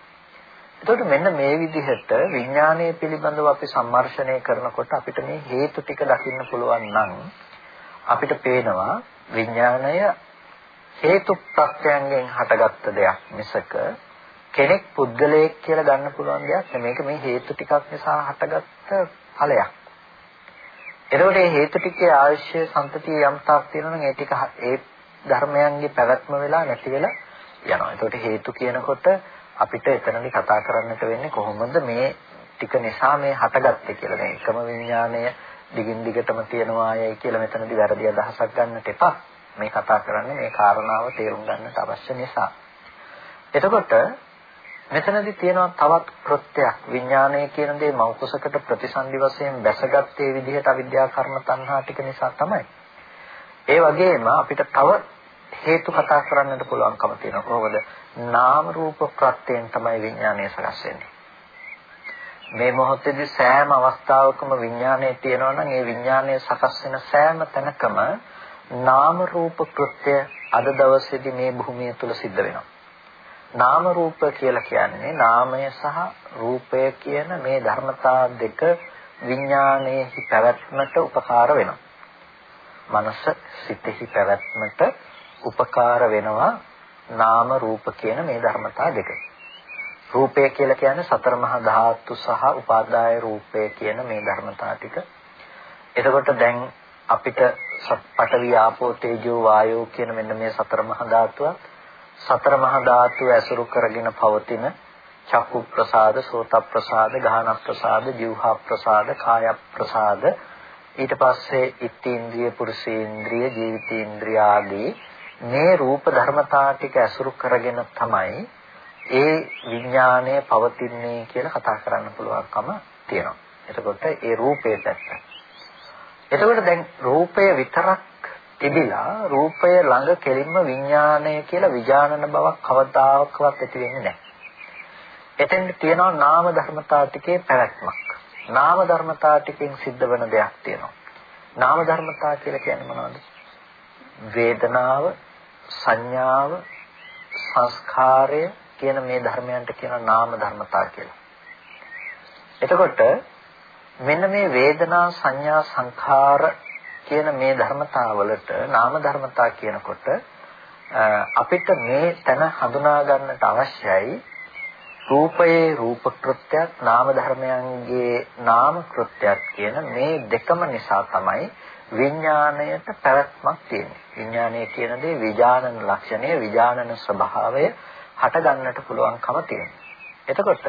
එතකොට මෙන්න මේ විදිහට විඥානය පිළිබඳව අපි සම්මර්ෂණය කරනකොට අපිට මේ හේතු ටික දකින්න පුළුවන් නම් අපිට පේනවා විඥානය හේතු ප්‍රත්‍යයෙන් හටගත්ත දෙයක් මිසක කෙනෙක් පුද්ගලයෙක් කියලා ගන්න පුළුවන් දෙයක් නෙමේක මේ හේතු ටිකක් නිසා හටගත්ත ඵලයක්. එතකොට මේ හේතු ටිකේ ආශ්‍ය සම්පතිය යම් තාක් තියෙනවා නම් ඒ ටික ඒ ධර්මයන්ගේ පැවැත්ම වෙලා නැති වෙලා යනවා. එතකොට හේතු කියනකොට අපිට එතනදි කතා කරන්නට වෙන්නේ කොහොමද මේ ටික නිසා මේ හටගත්තේ කියලා. දැන් එකම විඥාණය දිගින් දිගටම තියනවායයි කියලා මෙතනදි වැරදි අදහසක් ගන්නට එපා. මේ කතා කරන්නේ මේ කාරණාව තේරුම් ගන්නට අවශ්‍ය නිසා. එතකොට මෙතනදී තියෙනවා තවත් කෘත්‍යයක් විඥානය කියන දේ මෞකසකට ප්‍රතිසන්දි වශයෙන් බැසගත්තේ විදිහට අවිද්‍යා කර්ම තණ්හා ටික නිසා තමයි. ඒ වගේම අපිට තව හේතු කතා කරන්නට පුළුවන්කම තියෙනවා. කොහොමද? නාම රූප ප්‍රත්‍යයෙන් තමයි විඥානය සකස් වෙන්නේ. මේ මොහොතේදී සෑම අවස්ථාවකම විඥානයේ තියෙනවා නම් ඒ විඥානය සකස් වෙන සෑම තැනකම නාම රූප කෘත්‍ය අද දවසේදී මේ භූමිය තුල සිද්ධ වෙනවා. නාම රූප කියලා කියන්නේ නාමය සහ රූපය කියන මේ ධර්මතා දෙක විඥානයේ පැවැත්මට උපකාර වෙනවා. මනස සිතෙහි පැවැත්මට උපකාර වෙනවා නාම රූප කියන මේ ධර්මතා දෙක. රූපය කියලා කියන්නේ සතර මහා ධාතු සහ උපාදාය රූපය කියන මේ ධර්මතා ටික. එතකොට දැන් අපිට පඨවි ආපෝ තේජෝ වායෝ කියන මෙන්න මේ සතර මහා ධාතුවක් සතර මහා ධාතු ඇසුරු කරගෙන පවතින චක්කු ප්‍රසාද, සෝත ප්‍රසාද, ගාහන ප්‍රසාද, જીවහා ප්‍රසාද, කාය ප්‍රසාද ඊට පස්සේ ඉත්තේන්ද්‍රිය, පුරුෂේන්ද්‍රිය, ජීවිතේන්ද්‍රිය ආදී මේ රූප ධර්මතා ටික ඇසුරු කරගෙන තමයි ඒ විඥාණය පවතින්නේ කියලා කතා කරන්න පුළුවන්කම තියෙනවා. එතකොට ඒ රූපේ පැත්ත. එතකොට දැන් රූපය විතරක් තිබිලා රූපය ළඟ කෙලින්ම විඥාණය කියලා විඥානන බවක් කවදාකවත් ඇති වෙන්නේ නැහැ. එතෙන් තියෙනවා නාම ධර්මතා ටිකේ පැවැත්මක්. නාම ධර්මතා ටිකෙන් සිද්ධ වෙන දෙයක් තියෙනවා. නාම ධර්මතා කියලා කියන්නේ මොනවද? වේදනාව, සංඥාව, සංස්කාරය කියන මේ ධර්මයන්ට කියන නාම ධර්මතා කියලා. එතකොට මෙන්න මේ වේදනා සංඥා සංඛාර කියන මේ ධර්මතාවලට නාම ධර්මතා කියනකොට අපිට මේ තැන හඳුනා ගන්නට අවශ්‍යයි රූපයේ රූප කෘත්‍යයක් නාම ධර්මයන්ගේ නාම කෘත්‍යයක් කියන මේ දෙකම නිසා තමයි විඥාණයට පැවැත්මක් තියෙන්නේ. විඥාණය කියන දේ විඥානන ලක්ෂණය විඥානන ස්වභාවය හට ගන්නට පුළුවන්කම තියෙනවා. එතකොට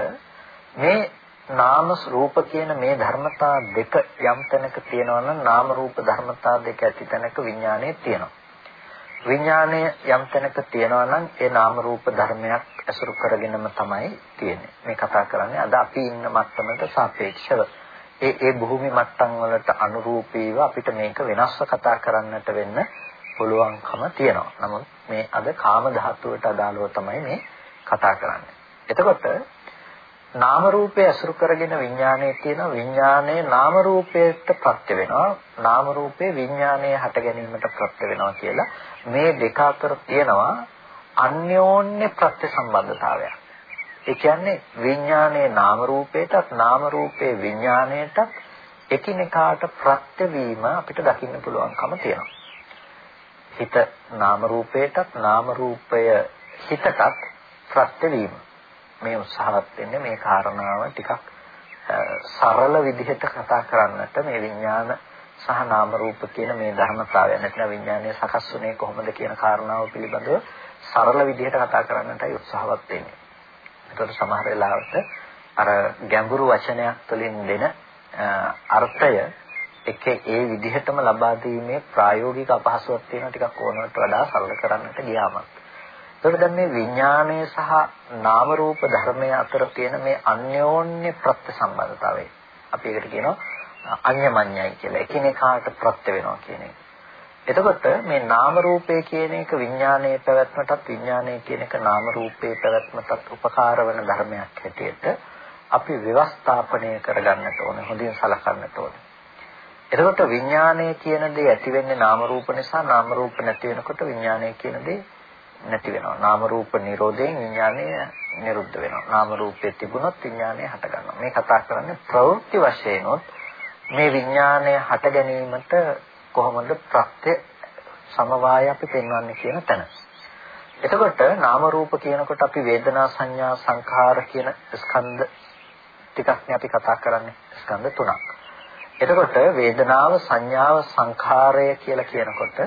මේ නාම රූප කියන මේ ධර්මතා දෙක යම් තැනක තියෙනවා නම් නාම රූප ධර්මතා දෙක ඇති තැනක විඥානය තියෙනවා. විඥානය යම් තැනක තියෙනවා නම් ඒ නාම රූප ධර්මයක් ඇසුරු කරගෙනම තමයි තියෙන්නේ. මේ කතා කරන්නේ අද අපි ඉන්න මට්ටමට සාපේක්ෂව. ඒ ඒ භූමි මට්ටම් වලට අනුරූපීව අපිට මේක වෙනස්ව කතා කරන්නට වෙන්න පුළුවන්කම තියෙනවා. නමුත් මේ අද කාම ධාතුවට අදාළව තමයි මේ කතා කරන්නේ. එතකොට නාම රූපය අසුරු කරගෙන විඥානයේ තියෙන විඥානයේ නාම රූපයට ප්‍රත්‍ය වෙනවා නාම රූපේ විඥානයේ හට ගැනීමට ප්‍රත්‍ය වෙනවා කියලා මේ දෙක අතර තියෙනවා අන්‍යෝන්‍ය ප්‍රත්‍ය සම්බන්ධතාවයක් ඒ කියන්නේ විඥානයේ නාම රූපයටත් නාම රූපේ විඥාණයටත් එකිනෙකාට ප්‍රත්‍ය වීම අපිට දකින්න පුළුවන්කම තියෙනවා හිත නාම රූපයටත් නාම රූපය හිතටත් ප්‍රත්‍ය වීම මේ උත්සාහවත් වෙන්නේ මේ කාරණාව ටිකක් සරල විදිහට කතා කරන්නට මේ විඥාන සහ නාම රූප කියන මේ ධර්මතාවය නැත්නම් විඥානය සකස් වුනේ කොහොමද කියන කාරණාව පිළිබඳව සරල විදිහට කතා කරන්නටයි උත්සාහවත් වෙන්නේ. ඒකට සමහර වෙලාවට අර ගැඹුරු වචනයක් තුළින් දෙන අර්ථය එක ඒ විදිහටම ලබා දීමේ ප්‍රායෝගික අපහසුතාවක් තියෙන ටිකක් ඕනකට වඩා සරල කරන්නට ගියාම. ඒකට දැන් මේ විඥානය සහ නාම රූප ධර්මය අතර තියෙන මේ අන්‍යෝන්‍ය ප්‍රත්‍ය සම්බන්ධතාවය. අපි ඒකට කියනවා අඤ්ඤමඤ්ඤයි කියලා. එකිනෙකාට ප්‍රත්‍ය වෙනවා කියන එක. එතකොට මේ නාම රූපය කියන එක විඥානයේ පැවැත්මටත් විඥානය කියන එක නාම රූපයේ පැවැත්මටත් උපකාර වන ධර්මයක් හැටියට අපි ව්‍යවස්ථාපනය කරගන්නට ඕනේ හොඳින් සලකන්නට ඕනේ. එතකොට විඥානය කියන දේ ඇති වෙන්නේ නාම රූප නිසා නාම රූප නැති වෙනකොට විඥානය කියන දේ නැති වෙනවා. නාම රූප නිරෝධයෙන් විඥානය නිරුද්ධ වෙනවා. නාම රූපේ තිබුණොත් විඥානය හට ගන්නවා. මේ කතා කරන්නේ ප්‍රවෘත්ති වශයෙන්ොත් මේ විඥානය හට ගැනීමට කොහොමද ප්‍රත්‍ය සමவாய අපි පෙන්වන්නේ කියන තැන. එතකොට නාම රූප කියනකොට අපි වේදනා සංඥා සංඛාර කියන ස්කන්ධ ටිකක්නේ අපි කතා කරන්නේ ස්කන්ධ තුනක්. එතකොට වේදනාව සංඥාව සංඛාරය කියලා කියනකොට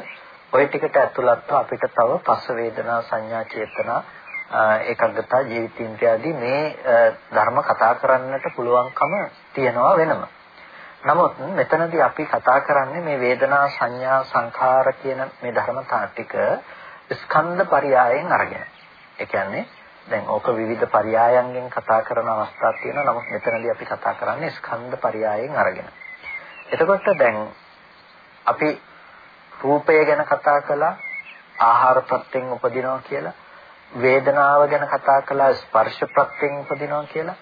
ওই ටිකට ඇතුළත්ව අපිට තව පස් වේදනා සංඥා චේතනා ඒකග්ගතා ජීවිතින්ද්‍රිය ආදී මේ ධර්ම කතා කරන්නට පුළුවන්කම තියනවා වෙනවා. නමුත් මෙතනදී අපි කතා කරන්නේ මේ වේදනා සංඥා සංඛාර කියන මේ ධර්මතා ටික ස්කන්ධ පරයයන් අරගෙන. ඒ කියන්නේ දැන් ඕක විවිධ පරයයන්ගෙන් කතා කරන අවස්ථාවක් තියෙනවා. නමුත් මෙතනදී අපි කතා කරන්නේ ස්කන්ධ පරයයන් අරගෙන. එතකොට දැන් අපි රූපය ගැන කතා කළා ආහාර ප්‍රත්‍යයෙන් උපදිනවා කියලා වේදනාව ගැන කතා කළා ස්පර්ශ ප්‍රත්‍යයෙන් උපදිනවා කියලා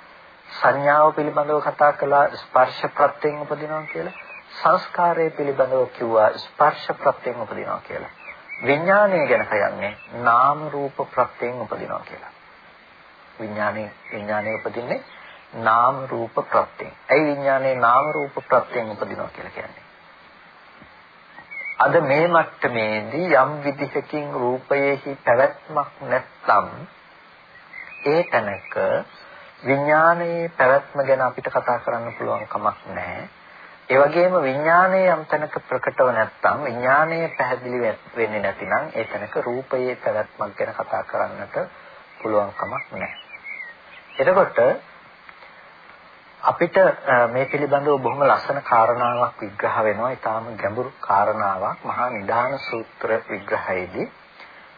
සංඥාව පිළිබඳව කතා කළා ස්පර්ශ ප්‍රත්‍යයෙන් උපදිනවා කියලා සංස්කාරය පිළිබඳව කිව්වා ස්පර්ශ ප්‍රත්‍යයෙන් උපදිනවා කියලා විඥානය ගැන කියන්නේ නාම රූප ප්‍රත්‍යයෙන් උපදිනවා කියලා විඥානේ විඥානේ උපදින්නේ නාම රූප ප්‍රත්‍යයෙන්. ඇයි විඥානේ නාම රූප ප්‍රත්‍යයෙන් උපදිනවා කියලා කියන්නේ? අද මේ මට්ටමේදී යම් විදිහකින් රූපයේහි පැවැත්මක් නැත්නම් ඒ තැනක විඥානයේ පැවැත්ම ගැන අපිට කතා කරන්න පුළුවන් කමක් නැහැ. ඒ වගේම විඥානයේ යම් තැනක ප්‍රකටව නැත්නම් විඥානයේ පැහැදිලි වෙන්නේ නැතිනම් ඒ තැනක රූපයේ පැවැත්මක් ගැන කතා කරන්නට පුළුවන් කමක් නැහැ. එතකොට අපිට මේ පිළිබඳව බොහොම ලස්සන කාරණාවක් විග්‍රහ වෙනවා. ඊටාම ගැඹුරු කාරණාවක් මහා නිදාන සූත්‍ර විග්‍රහයේදී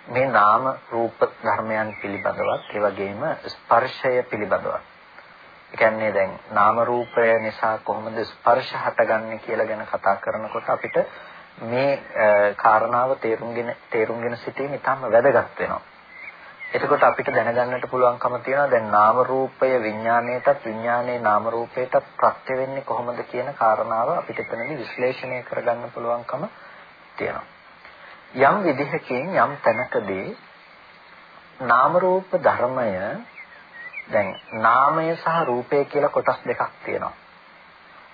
මේ නාම රූප ධර්මයන් පිළිබඳවත් ඒ වගේම ස්පර්ශය පිළිබඳවත්. ඒ කියන්නේ දැන් නාම රූපය නිසා කොහොමද ස්පර්ශ හටගන්නේ කියලා ගැන කතා කරනකොට අපිට මේ කාරණාව තේරුම්ගෙන තේරුම්ගෙන සිටීම ඉතාම වැදගත් වෙනවා. එතකොට අපිට දැනගන්නට පුළුවන්කම තියෙනවා දැන් නාම රූපය විඥාණයටත් විඥානයේ නාම රූපයටත් ප්‍රත්‍ය වෙන්නේ කොහොමද කියන කාරණාව අපිට එතනදී විශ්ලේෂණය කරගන්න පුළුවන්කම තියෙනවා. යම් විදිහකින් යම් තැනකදී නාම රූප ධර්මය දැන් නාමය සහ රූපය කියලා කොටස් දෙකක් තියෙනවා.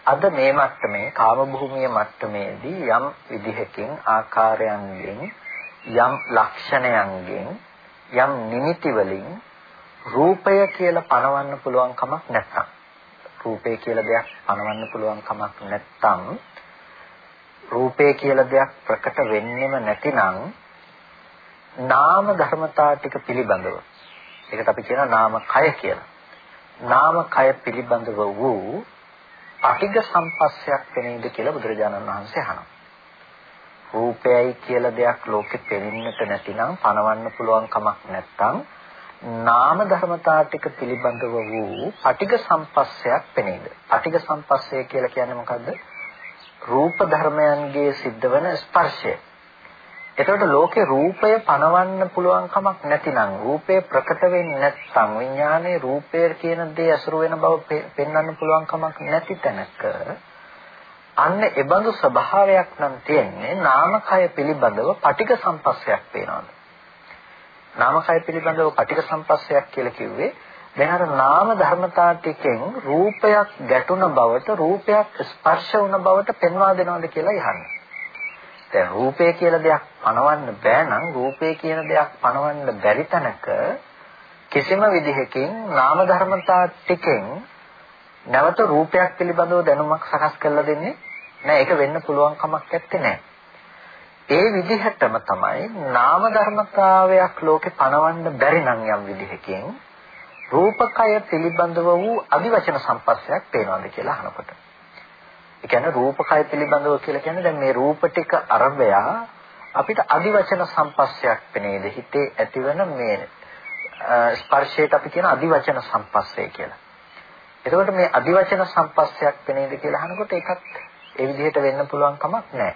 අද මේ මට්ටමේ කාම භූමිය මට්ටමේදී යම් විදිහකින් ආකාරයන්ගෙන් යම් ලක්ෂණයන්ගෙන් යම් නිමිති වලින් රූපය කියලා පනවන්න පුළුවන් කමක් නැත්තම් රූපය කියලා දෙයක් පනවන්න පුළුවන් කමක් නැත්තම් රූපය කියලා දෙයක් ප්‍රකට වෙන්නෙම නැතිනම් නාම ධර්මතා ටික පිළිබඳව ඒකට අපි කියනවා නාම කය කියලා. නාම කය පිළිබඳව වූ පටිඝ සම්පස්සයක් වෙනේද කියලා බුදුරජාණන් වහන්සේ අහනවා. රූපයයි කියලා දෙයක් ලෝකෙ පෙනෙන්නට නැතිනම් පණවන්න පුළුවන් කමක් නැත්තම් නාම ධර්මතා ටික පිළිබඳව වූ පටිඝ සම්පස්සයක් පෙනේද? පටිඝ සම්පස්සය කියලා කියන්නේ මොකද්ද? රූප ධර්මයන්ගේ සිද්ධ වෙන ස්පර්ශය. එතකොට ලෝකේ රූපය පනවන්න පුළුවන් කමක් නැතිනම් රූපය ප්‍රකට වෙන්නේ නැත්නම් විඥානයේ රූපය කියන දේ අසුරු වෙන බව පෙන්වන්න පුළුවන් කමක් නැති තැනක අන්න ඒබඳු ස්වභාවයක් නම් තියෙන්නේ නාමකය පිළිබඳව පටික සම්පස්සයක් පේනවාද නාමකය පිළිබඳව පටික සම්පස්සයක් කියලා කිව්වේ දැන් අර නාම ධර්මතා ටිකෙන් රූපයක් ගැටුණ බවට රූපයක් ස්පර්ශ වුණ බවට පෙන්වා දෙනවද කියලා යහන්නේ දැන් රූපය කියලා දෙයක් පනවන්න බෑ නම් රූපය කියන දෙයක් පනවන්න බැරි තැනක කිසිම විදිහකින් නාම ධර්මතා ටිකෙන් නැවත රූපයක් පිළිබඳව දැනුමක් සකස් කරලා දෙන්නේ නෑ. ඒක වෙන්න පුළුවන් කමක් නැත්තේ නෑ. ඒ විදිහටම තමයි නාම ධර්මතාවයක් ලෝකේ පනවන්න බැරි නම් යම් විදිහකින් රූපකය පිළිබඳව වූ අදිවචන සම්පස්සයක් පේනවාද කියලා අහනකොට ඒ කියන්නේ රූපකය පිළිබඳව කියලා කියන්නේ දැන් මේ රූප ටික අරබයා අපිට අදිවචන සම්පස්සයක් පෙනේද හිතේ ඇතිවන මේ ස්පර්ශයට අපි කියන අදිවචන සම්පස්සේ කියලා. එතකොට මේ අදිවචන සම්පස්සයක් පෙනේද කියලා අහනකොට ඒකත් ඒ විදිහට වෙන්න පුළුවන් කමක් නැහැ.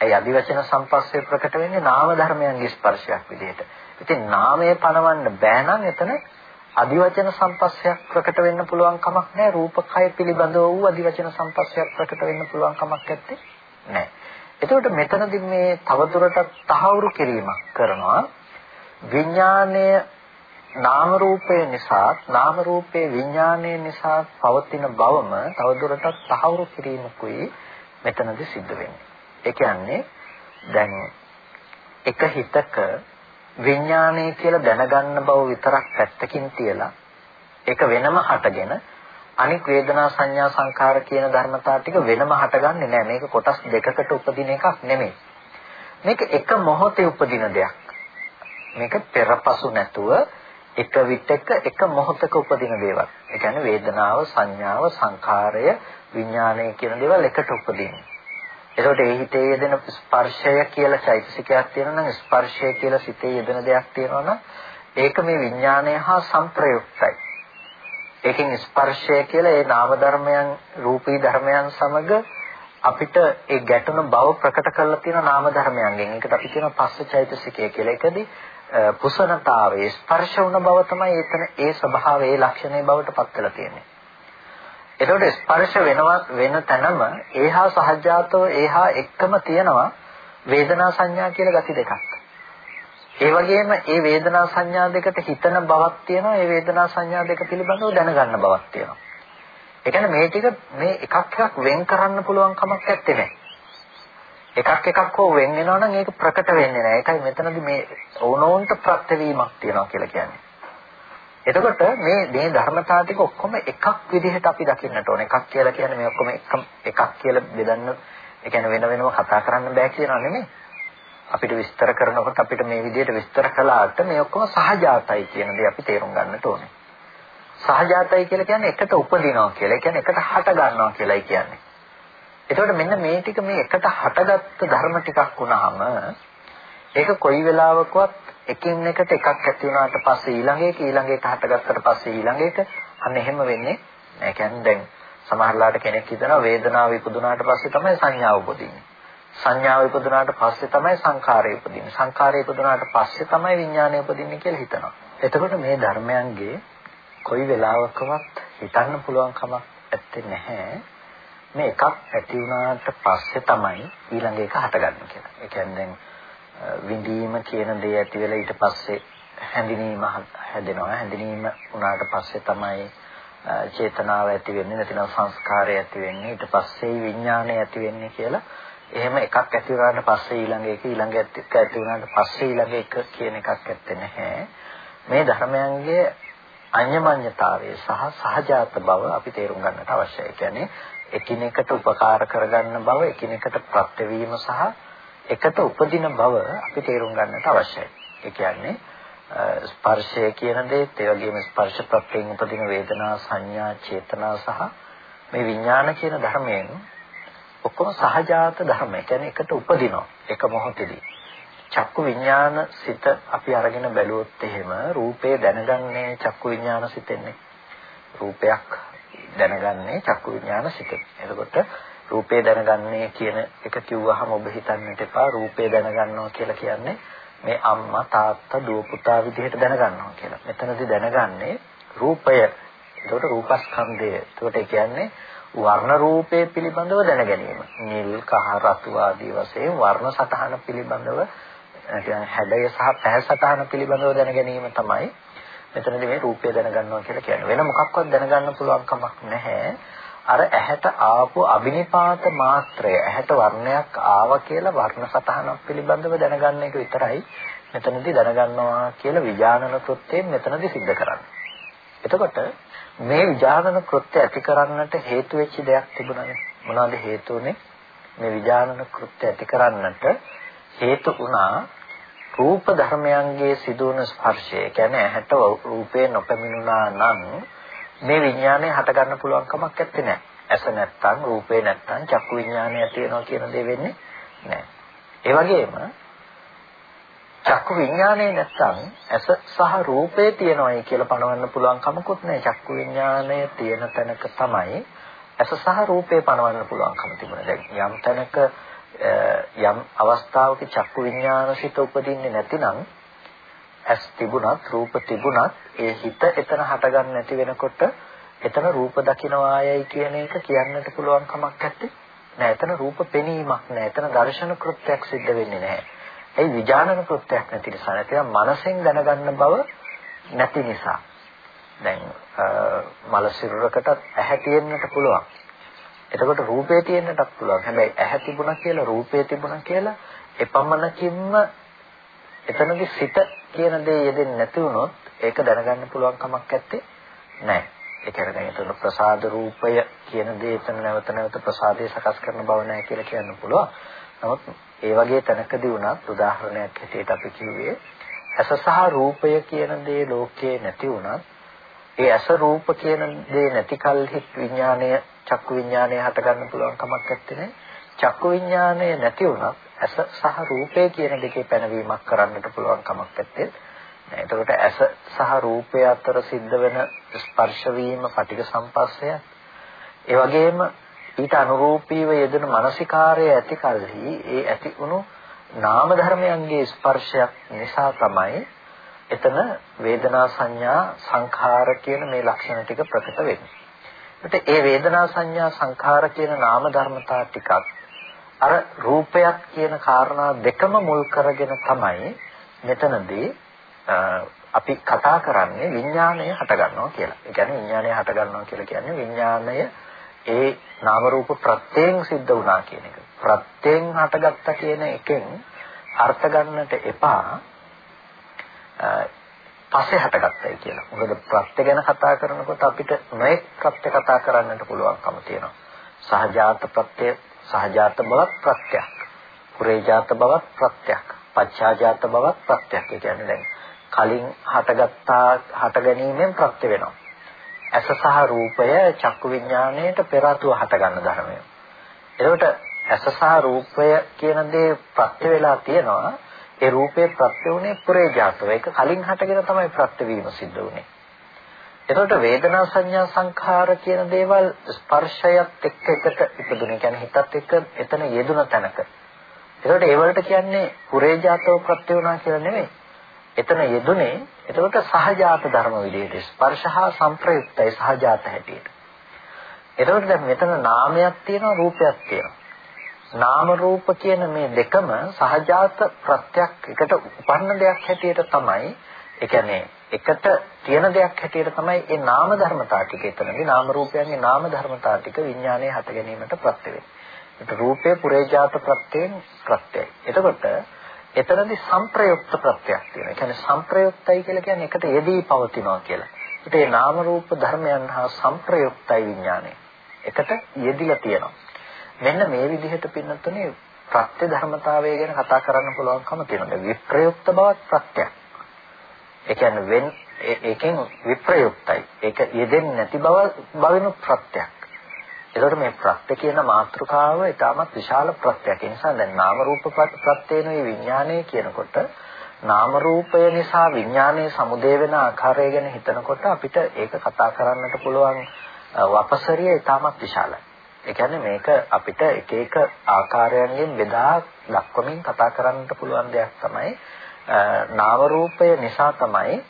ඒ අදිවචන සම්පස්සේ ප්‍රකට වෙන්නේ නාම ධර්මයන්ගේ ස්පර්ශයක් විදිහට. ඉතින් නාමය පනවන්න බෑ නම් එතන අදිවචන සම්පස්සයක් ප්‍රකට වෙන්න පුළුවන් කමක් නැහැ රූපකය පිළිබඳව වූ අදිවචන සම්පස්සයක් ප්‍රකට වෙන්න පුළුවන් කමක් නැත්තේ නැහැ. එතකොට මෙතනදී මේ තවදුරටත් තහවුරු කිරීමක් කරනවා විඥානය නාම රූපේ නිසා නාම රූපේ විඥානයේ නිසා පවතින බවම තවදුරටත් තහවුරු කිරීමකුයි මෙතනදී සිද්ධ වෙන්නේ. ඒ කියන්නේ දැන් එක හිතක විඥානය කියලා දැනගන්න බව විතරක් පැත්තකින් තියලා ඒක වෙනම හටගෙන අනික් වේදනා සංඥා සංකාර කියන ධර්මතා ටික වෙනම හටගන්නේ නැහැ. මේක කොටස් දෙකකට උපදින එකක් නෙමෙයි. මේක එක මොහොතේ උපදින දෙයක්. මේක පෙරපසු නැතුව එක විටක එක මොහොතක උපදින දේවල්. ඒ කියන්නේ වේදනාව, සංඥාව, සංකාරය, විඥානය කියන දේවල් එකට උපදින්නේ. එතකොට ඒ හිතේ යෙදෙන ස්පර්ශය කියලා චෛතසිකයක් තියෙනවා නම් ස්පර්ශය කියලා සිතේ යෙදෙන දෙයක් තියෙනවා නම් ඒක මේ විඥානය හා සංප්‍රයුක්තයි. ඒකෙන් ස්පර්ශය කියලා ඒ නාම ධර්මයන් රූපී ධර්මයන් සමග අපිට ඒ ගැටුණ බව ප්‍රකට කරලා තියෙන නාම ධර්මයන්ගෙන්. ඒකට අපි කියනවා පස්ස චෛතසිකය කියලා. ඒකදී පුසනතාවයේ ස්පර්ශ වුණ බව තමයි එතන ඒ ස්වභාවයේ ලක්ෂණේ බවට පත් වෙලා තියෙන්නේ. එතකොට ස්පර්ශ වෙනවා වෙන තැනම ඒහා සහජාතව ඒහා එක්කම තියෙනවා වේදනා සංඥා කියලා ගති දෙකක්. ඒ වගේම ඒ වේදනා සංඥා දෙකට හිතන බවක් තියෙනවා ඒ වේදනා සංඥා දෙක පිළිබඳව දැනගන්න බවක් තියෙනවා. ඒ කියන්නේ මේ ටික මේ එකක් එකක් වෙන් කරන්න පුළුවන් කමක් නැත්තේ නෑ. එකක් එකක් හෝ වෙන් වෙනවා නම් ඒක ප්‍රකට වෙන්නේ නෑ. ඒකයි මෙතනදී මේ ඕනෝන්ට ප්‍රත්‍යවීමක් තියෙනවා කියලා කියන්නේ. එතකොට මේ මේ ධර්මතාව ටික ඔක්කොම එකක් විදිහට අපි දකින්නට ඕන. එකක් කියලා කියන්නේ මේ ඔක්කොම එකක් කියලා බෙදන්න ඒ කියන්නේ වෙන වෙනම කතා කරන්න බෑ කියනවා නෙමෙයි. අපිට විස්තර කරනකොට අපිට මේ විදිහට විස්තර කළාට මේ ඔක්කොම සහජාතයි කියන දේ අපි තේරුම් ගන්නට ඕනේ. සහජාතයි කියලා කියන්නේ එකට උපදිනවා කියලා. ඒ කියන්නේ එකට හට ගන්නවා කියලායි කියන්නේ. එතකොට මෙන්න මේ ටික මේ එකට හටගත්තු ධර්ම ටිකක් වුණාම ඒක කොයි වෙලාවකවත් එකින් එකට එකක් ඇති වුණාට පස්සේ ඊළඟ එක ඊළඟ එක හටගත්තට පස්සේ ඊළඟ එක අන්න එහෙම වෙන්නේ නැහැ. කියන්නේ දැන් සමහරලාට කෙනෙක් හිතනවා වේදනාව ඉපදුනාට පස්සේ තමයි සංඥාව උපදින්නේ. සංඥාව ඉපදුනාට පස්සේ තමයි සංඛාරය උපදින්නේ. සංඛාරය ඉපදුනාට පස්සේ තමයි විඥානය උපදින්නේ කියලා හිතනවා. එතකොට මේ ධර්මයන්ගේ කොයි වෙලාවකවත් හිතන්න පුළුවන් කමක් ඇත්තේ නැහැ. මේ එකක් ඇති වුණාට පස්සේ තමයි ඊළඟ එක හටගන්නේ කියලා. ඒ කියන්නේ විඳීම කියන දේ ඇති වෙලා ඊට පස්සේ හැඳිනීම හැදෙනවා. හැඳිනීම උනාට පස්සේ තමයි චේතනාව ඇති වෙන්නේ නැතිනම් සංස්කාරය ඇති වෙන්නේ. ඊට පස්සේ විඥානය ඇති වෙන්නේ කියලා එහෙම එකක් ඇති වුණාට පස්සේ ඊළඟ එක ඊළඟ එක ඇති වුණාට පස්සේ ඊළඟ එක කියන එකක් ඇත්තේ නැහැ. මේ ධර්මයන්ගේ අඤ්ඤමඤ්ඤතාවය සහ සහජාත බව අපි තේරුම් ගන්නට අවශ්‍යයි. කියන්නේ එකිනෙකට උපකාර කරගන්න බව, එකිනෙකට ප්‍රත්‍යවීම සහ එකට උපදින බව අපි තේරුම් ගන්නට අවශ්‍යයි. ඒ කියන්නේ ස්පර්ශය කියන දේත් ඒ වගේම ස්පර්ශ ප්‍රත්‍යයෙන් උපදින වේදනා සංඥා චේතනා සහ මේ විඥාන කියන ධර්මයෙන් ඔක්කොම සහජාත ධර්ම. ඒ කියන්නේ එකට උපදිනවා එක මොහොතේදී. චක්කු විඥාන සිත අපි අරගෙන බැලුවොත් එහෙම රූපේ දැනගන්නේ චක්කු විඥාන සිතෙන්නේ. රූපයක් දැනගන්නේ චක්කු විඥාන සිතෙන්. එතකොට රූපේ දැනගන්නේ කියන එක කිව්වහම ඔබ හිතන්නට එපා රූපේ දැනගන්නවා කියලා කියන්නේ මේ අම්මා තාත්තා දුව පුතා විදිහට දැනගන්නවා කියලා. මෙතනදී දැනගන්නේ රූපය. ඒකට රූපස්කන්ධය. ඒකට ඒ කියන්නේ වර්ණ රූපයේ පිළිබඳව දැන ගැනීම. නිල් කහ රතු ආදී වශයෙන් වර්ණ සටහන පිළිබඳව හැඩය සහ පැහැ සටහන පිළිබඳව දැන ගැනීම තමයි මෙතනදී මේ රූපය දැනගන්නවා කියලා කියන්නේ. වෙන මොකක්වත් දැනගන්න පුළුවන් කමක් නැහැ. අර ඇහැට ආපු අබිනිපාත මාත්‍රය ඇහැට වර්ණයක් ආවා කියලා වර්ණ සතහනක් පිළිබඳව දැනගන්න එක විතරයි මෙතනදී දැනගන්නවා කියලා විඥානන කෘත්‍යයෙන් මෙතනදී सिद्ध කරන්නේ. එතකොට මේ විඥානන කෘත්‍ය ඇති කරන්නට හේතු වෙච්ච දෙයක් තිබුණානේ. මොනවාද හේතුනේ? මේ විඥානන කෘත්‍ය ඇති කරන්නට හේතු වුණා රූප ධර්මයන්ගේ සිදුවන ස්පර්ශය. කියන්නේ ඇහැට රූපේ නොපැමිණුණා නම් මේ විඥානය හට ගන්න පුළුවන් කමක් නැත්තේ නෑ. ඇස නැත්තම් රූපේ නැත්තම් චක්කු විඥානය තියෙනවා කියන දේ වෙන්නේ නෑ. ඒ වගේම චක්කු විඥානේ නැත්තම් ඇස සහ රූපේ තියෙනවායි කියලා පනවන්න පුළුවන් කමකුත් නෑ. චක්කු විඥානය තියෙන තැනක තමයි ඇස සහ රූපේ පනවන්න පුළුවන්කම තිබුණා. දැන් යම් තැනක යම් අවස්ථාවක චක්කු විඥානසිත උපදින්නේ නැතිනම් ඇස් තිබුණත් රූප තිබුණත් ඒ හිත එතන හටගන්න නැති වෙනකොට එතන රූප දකින්නවායයි කියන එක කියන්නට පුළුවන් කමක් නැත්තේ. නෑ එතන රූප පෙනීමක් නෑ. එතන දර්ශන කෘත්‍යයක් සිද්ධ වෙන්නේ නෑ. ඒ විඥානන කෘත්‍යයක් නැති නිසා? නැතිනම් මනසෙන් දැනගන්න බව නැති නිසා. දැන් මල සිරුරකට ඇහැ තියෙන්නට පුළුවන්. එතකොට රූපේ තියෙන්නටත් පුළුවන්. හැබැයි ඇහැ තිබුණා කියලා රූපේ තිබුණා කියලා එපමණකින්ම එතනදී සිත කියන දේ යෙදෙන්නේ නැති වුණොත් ඒක දැනගන්න පුළුවන් කමක් නැත්තේ නැහැ. ඒ කියන්නේ දැන් එතන ප්‍රසාද රූපය කියන දේ එතන නැවත නැවත ප්‍රසාදේ සකස් කරන බව නැහැ කියලා කියන්න පුළුවන්. නමුත් ඒ වගේ තැනකදී වුණත් උදාහරණයක් හැටියට අපි කිව්වේ ඇස සහ රූපය කියන දේ ලෝකේ නැති වුණත් ඒ ඇස රූප කියන දේ නැති කල්හි විඥාණය චක්කු විඥාණය හට ගන්න පුළුවන් කමක් නැත්තේ චක්කු විඥාණය නැති වුණත් ඇස සහ රූපය කියන දෙකේ පැනවීමක් කරන්නට පුළුවන් කමක් නැත්තේ. එතකොට ඇස සහ රූපය අතර සිද්ධ වෙන ස්පර්ශ වීම පටික සම්පස්සය. ඒ වගේම ඊට අනුරූපීව යෙදෙන මානසිකාර්යය ඇති කලෙහි ඒ ඇති වුණු නාම ධර්මයන්ගේ ස්පර්ශයක් නිසා තමයි එතන වේදනා සංඥා සංඛාර කියන මේ ලක්ෂණ ටික ප්‍රකට වෙන්නේ. ඒත් ඒ වේදනා සංඥා සංඛාර කියන නාම ධර්මතා ටිකක් අර රූපයක් කියන කාරණා දෙකම මුල් කරගෙන තමයි මෙතනදී අපි කතා කරන්නේ විඥාණය හට ගන්නවා කියලා. ඒ කියන්නේ විඥාණය හට ගන්නවා කියලා කියන්නේ විඥාණය ඒ නාම රූප ප්‍රත්‍යයෙන් සිද්ධ වුණා කියන එක. ප්‍රත්‍යයෙන් හටගත්තා කියන එකෙන් අර්ථ ගන්නට එපා පස්සේ හටගත්තයි කියලා. මොකද ප්‍රත්‍ය ගැන කතා කරනකොට අපිට නොඑක් ප්‍රත්‍ය කතා කරන්නට පුළුවන්කම තියෙනවා. සහජාත ප්‍රත්‍ය සහජාත බවක් ප්‍රත්‍යක්. පුරේජාත බවක් ප්‍රත්‍යක්. පච්චාජාත බවක් ප්‍රත්‍යක්. ඒ කියන්නේ දැන් කලින් හටගත්තා හට ගැනීමෙන් ප්‍රත්‍ය වෙනවා. ඇස සහ රූපය චක්කු විඥාණයට පෙර ආතුව හට ගන්න ධර්මය. එතකොට ඇස සහ රූපය කියන දේ ප්‍රත්‍ය වෙලා තියෙනවා. ඒ රූපේ ප්‍රත්‍ය උනේ පුරේජාතව. ඒක කලින් හටගෙන තමයි ප්‍රත්‍ය වීම සිද්ධ වුනේ. එතකොට වේදනා සංඥා සංඛාර කියන දේවල් ස්පර්ශයත් එක්ක එකට ඉපදුනේ. කියන්නේ හිතත් එක්ක එතන යෙදුන තැනක. එතකොට ඒ වලට කියන්නේ පුරේජාතව ප්‍රත්‍ය වුණා කියලා නෙමෙයි. එතන යෙදුනේ එතකොට සහජාත ධර්ම විදිහට ස්පර්ශහා සංප්‍රයුක්තයි සහජාත හැටියට. එතකොට දැන් මෙතන නාමයක් තියෙනවා රූපයක් තියෙනවා. නාම රූප කියන මේ දෙකම සහජාත ප්‍රත්‍යක් එකට උපන්න දෙයක් හැටියට තමයි ඒ කියන්නේ එකට තියෙන දෙයක් හැටියට තමයි මේ නාම ධර්මතා ටික එතනදී නාම රූපයන්ගේ නාම ධර්මතා ටික විඥානයේ හට ගැනීමට ප්‍රත්‍ය වෙන්නේ. ඒත් රූපේ පුරේජාත ප්‍රත්‍යයෙන් ප්‍රත්‍යයි. එතකොට එතනදී සංප්‍රයුක්ත ප්‍රත්‍යක් තියෙනවා. ඒ කියන්නේ සංප්‍රයුක්තයි කියලා කියන්නේ එකට යෙදී පවතිනවා කියලා. ඒත් මේ නාම රූප ධර්මයන් හා සංප්‍රයුක්තයි විඥානය. එකට යෙදිලා තියෙනවා. මෙන්න මේ විදිහට පින්නතුනේ ප්‍රත්‍ය ධර්මතාවය ගැන කතා කරන්න පුළුවන්කම තියෙනවා. විප්‍රයුක්ත බවත් ප්‍රත්‍යක්. ඒ කියන්නේ වෙන් ඒකෙන් විප්‍රයුක්තයි. ඒක යෙදෙන්නේ නැති බව බවිනු ප්‍රත්‍යක්. එතකොට මේ ප්‍රත්‍ය කියන මාතෘකාව ඊටමත් විශාල ප්‍රත්‍යක්. ඒ නිසා දැන් නාම රූප ප්‍රත්‍යේන මේ විඥානය කියනකොට නාම රූපය නිසා විඥානයේ සමුදේ වෙන ආකාරය ගැන හිතනකොට අපිට ඒක කතා කරන්නට පුළුවන් වපසරිය ඊටමත් විශාලයි. ඒ කියන්නේ මේක අපිට එක එක ආකාරයන්ගෙන් බෙදා දක්වමින් කතා කරන්නට පුළුවන් දෙයක් තමයි නාම රූපය නිසා තමයි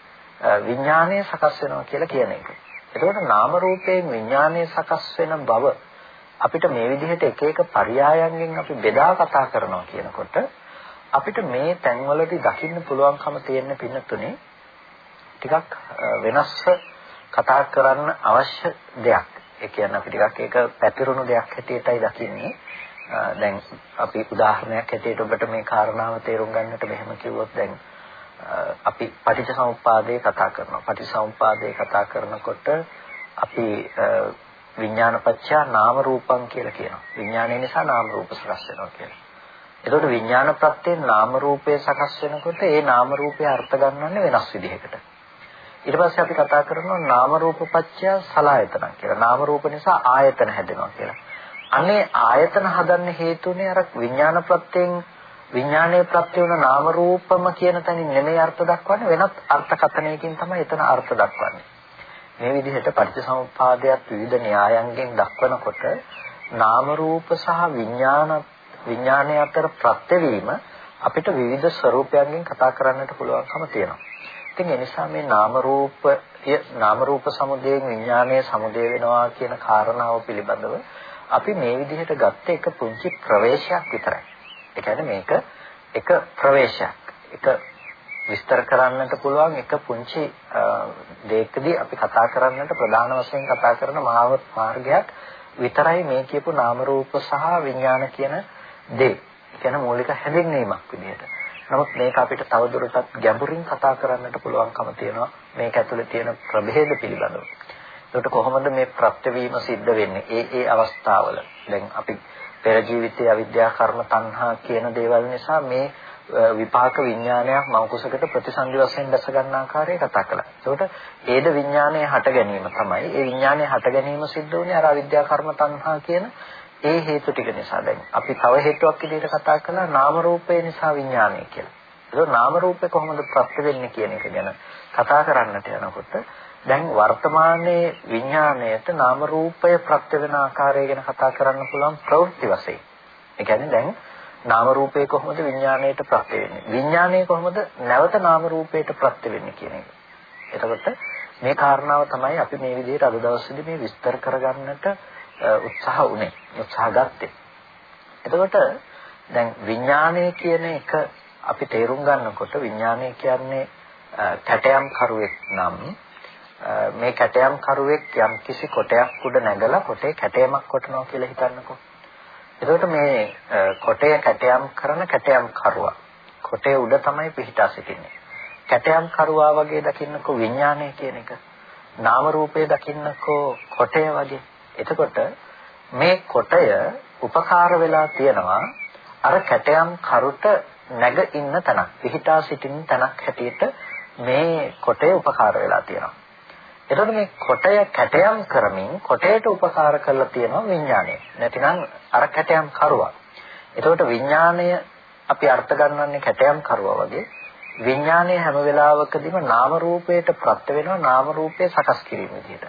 විඥානය සකස් වෙනවා කියලා කියන එක. එතකොට නාම රූපයෙන් විඥානය සකස් වෙන බව අපිට මේ විදිහට එක එක පරයයන්ගෙන් අපි බෙදා කතා කරනවා කියනකොට අපිට මේ තැන්වලදී දකින්න පුළුවන්කම තියෙන පින්නතුනේ ටිකක් වෙනස්ව කතා කරන්න අවශ්‍ය දෙයක්. ඒ කියන්නේ අපි ටිකක් ඒක පැතිරුණු දෙයක් හැටියටයි දකින්නේ. දැන් අපි උදාහරණයක් හැටියට ඔබට මේ කාරණාව තේරුම් ගන්නට මෙහෙම කිව්වොත් දැන් අපි පටිච්චසමුප්පාදේ කතා කරනවා. පටිච්චසමුප්පාදේ කතා කරනකොට අපි විඥානපච්චය නාම රූපං කියලා කියනවා. විඥානය නිසා නාම රූප සකස් වෙනවා කියලා. එතකොට විඥාන ප්‍රත්‍යයෙන් නාම රූපය සකස් වෙනකොට ඒ නාම රූපය අර්ථ ගන්නන්නේ වෙනස් විදිහකට. ඊට පස්සේ අපි කතා කරනවා නාම රූප පත්‍ය සලායතන කියලා. නාම රූප නිසා ආයතන හැදෙනවා කියලා. අනේ ආයතන හදන්න හේතුනේ අර විඥාන ප්‍රත්‍යයෙන් විඥානයේ ප්‍රත්‍ය වුණ නාම රූපම කියන තැනින් නෙමෙයි අර්ථ දක්වන්නේ වෙනත් අර්ථකථනයකින් තමයි එතන අර්ථ දක්වන්නේ. මේ විදිහට පටිච්චසමුප්පාදයක් විවිධ න්‍යායන්ගෙන් දක්වනකොට නාම රූප සහ විඥාන විඥානය අතර ප්‍රත්‍ය වීම අපිට විවිධ ස්වરૂපයන්ගෙන් කතා කරන්නට පුළුවන්කම තියෙනවා. ඉතින් ඒ නිසා මේ නාම රූපය නාම රූප සමුදයෙන් විඥානයේ සමුදය වෙනවා කියන කාරණාව පිළිබඳව අපි මේ විදිහට ගත්ත එක පුංචි ප්‍රවේශයක් විතරයි. ඒ කියන්නේ මේක එක ප්‍රවේශයක්. එක විස්තර කරන්නට පුළුවන් එක පුංචි දෙයකදී අපි කතා කරන්නට ප්‍රධාන වශයෙන් කතා කරන මාර්ගයක් විතරයි මේ කියපු නාම රූප සහ විඥාන කියන දේ. කියන මූලික හැඳින්වීමක් විදිහට. නමුත් මේක අපිට තවදුරටත් ගැඹුරින් කතා කරන්නට පුළුවන්කම තියෙනවා මේක ඇතුලේ තියෙන ප්‍රභේද පිළිබඳව. ඒකට කොහොමද මේ ප්‍රත්‍යවීම සිද්ධ වෙන්නේ? ඒ ඒ අවස්ථාවල. දැන් අපි පෙර ජීවිතයේ අවිද්‍යා කර්ම තණ්හා කියන දේවල් නිසා මේ විපාක විඥානයක් මෞකුසකට ප්‍රතිසන්දි වශයෙන් දැස ගන්න ආකාරය කතා කළා. ඒකට ඒද විඥානයේ හට ගැනීම තමයි. ඒ විඥානයේ හට ගැනීම සිද්ධ වුණේ අර අවිද්‍යා කර්ම තණ්හා කියන ඒ හේතු ටික නිසා. දැන් අපි තව හේතුවක් විදිහට කතා කළා නාම රූපය නිසා විඥානය කියලා. ඒක නාම රූපේ කොහොමද ප්‍රත්‍ය වෙන්නේ කියන එක ගැන කතා කරන්නට යනකොට දැන් වර්තමානයේ විඥාණයට නාම රූපය ප්‍රත්‍ය වෙන ආකාරය ගැන කතා කරන්න පුළුවන් ප්‍රවෘත්ති වශයෙන්. ඒ කියන්නේ දැන් නාම රූපය කොහොමද විඥාණයට ප්‍රත්‍ය වෙන්නේ? විඥාණය කොහොමද නැවත නාම රූපයට ප්‍රත්‍ය වෙන්නේ කියන එක. එතකොට මේ කාරණාව තමයි අපි මේ විදිහට අද දවසේදී මේ විස්තර කරගන්නට උත්සාහ වුණේ. උත්සාහ ගත්තේ. එතකොට දැන් විඥාණය කියන එක අපි තේරුම් ගන්නකොට විඥාණය කියන්නේ කැටයම් කරුවෙක් නම් මේ කැටයම් කරුවෙක් යම් කිසි කොටයක් උඩ නැගලා කොටේ කැටයමක් කොටනවා කියලා හිතන්නකෝ. එතකොට මේ කොටය කැටයම් කරන කැටයම් කරුවා. කොටේ උඩ තමයි පිහිටා සිටින්නේ. කැටයම් කරුවා වගේ දකින්නකෝ විඥානය කියන එක. නාම රූපේ දකින්නකෝ කොටය වගේ. එතකොට මේ කොටය උපකාර වෙලා තියෙනවා අර කැටයම් කරුට නැග ඉන්න තැනක්. පිහිටා සිටින තැනක් හැටියට මේ කොටය උපකාර වෙලා තියෙනවා. එතකොට මේ කොටය කැටයම් කරමින් කොටයට උපකාර කරලා තියෙනවා විඥාණය. නැතිනම් අර කැටයම් කරුවා. එතකොට විඥාණය අපි අර්ථ ගන්නන්නේ කැටයම් කරුවා වගේ. විඥාණය හැම වෙලාවකදීම නාම රූපයට ප්‍රත්‍ය වෙනවා නාම රූපය සකස් කිරීම විදිහට.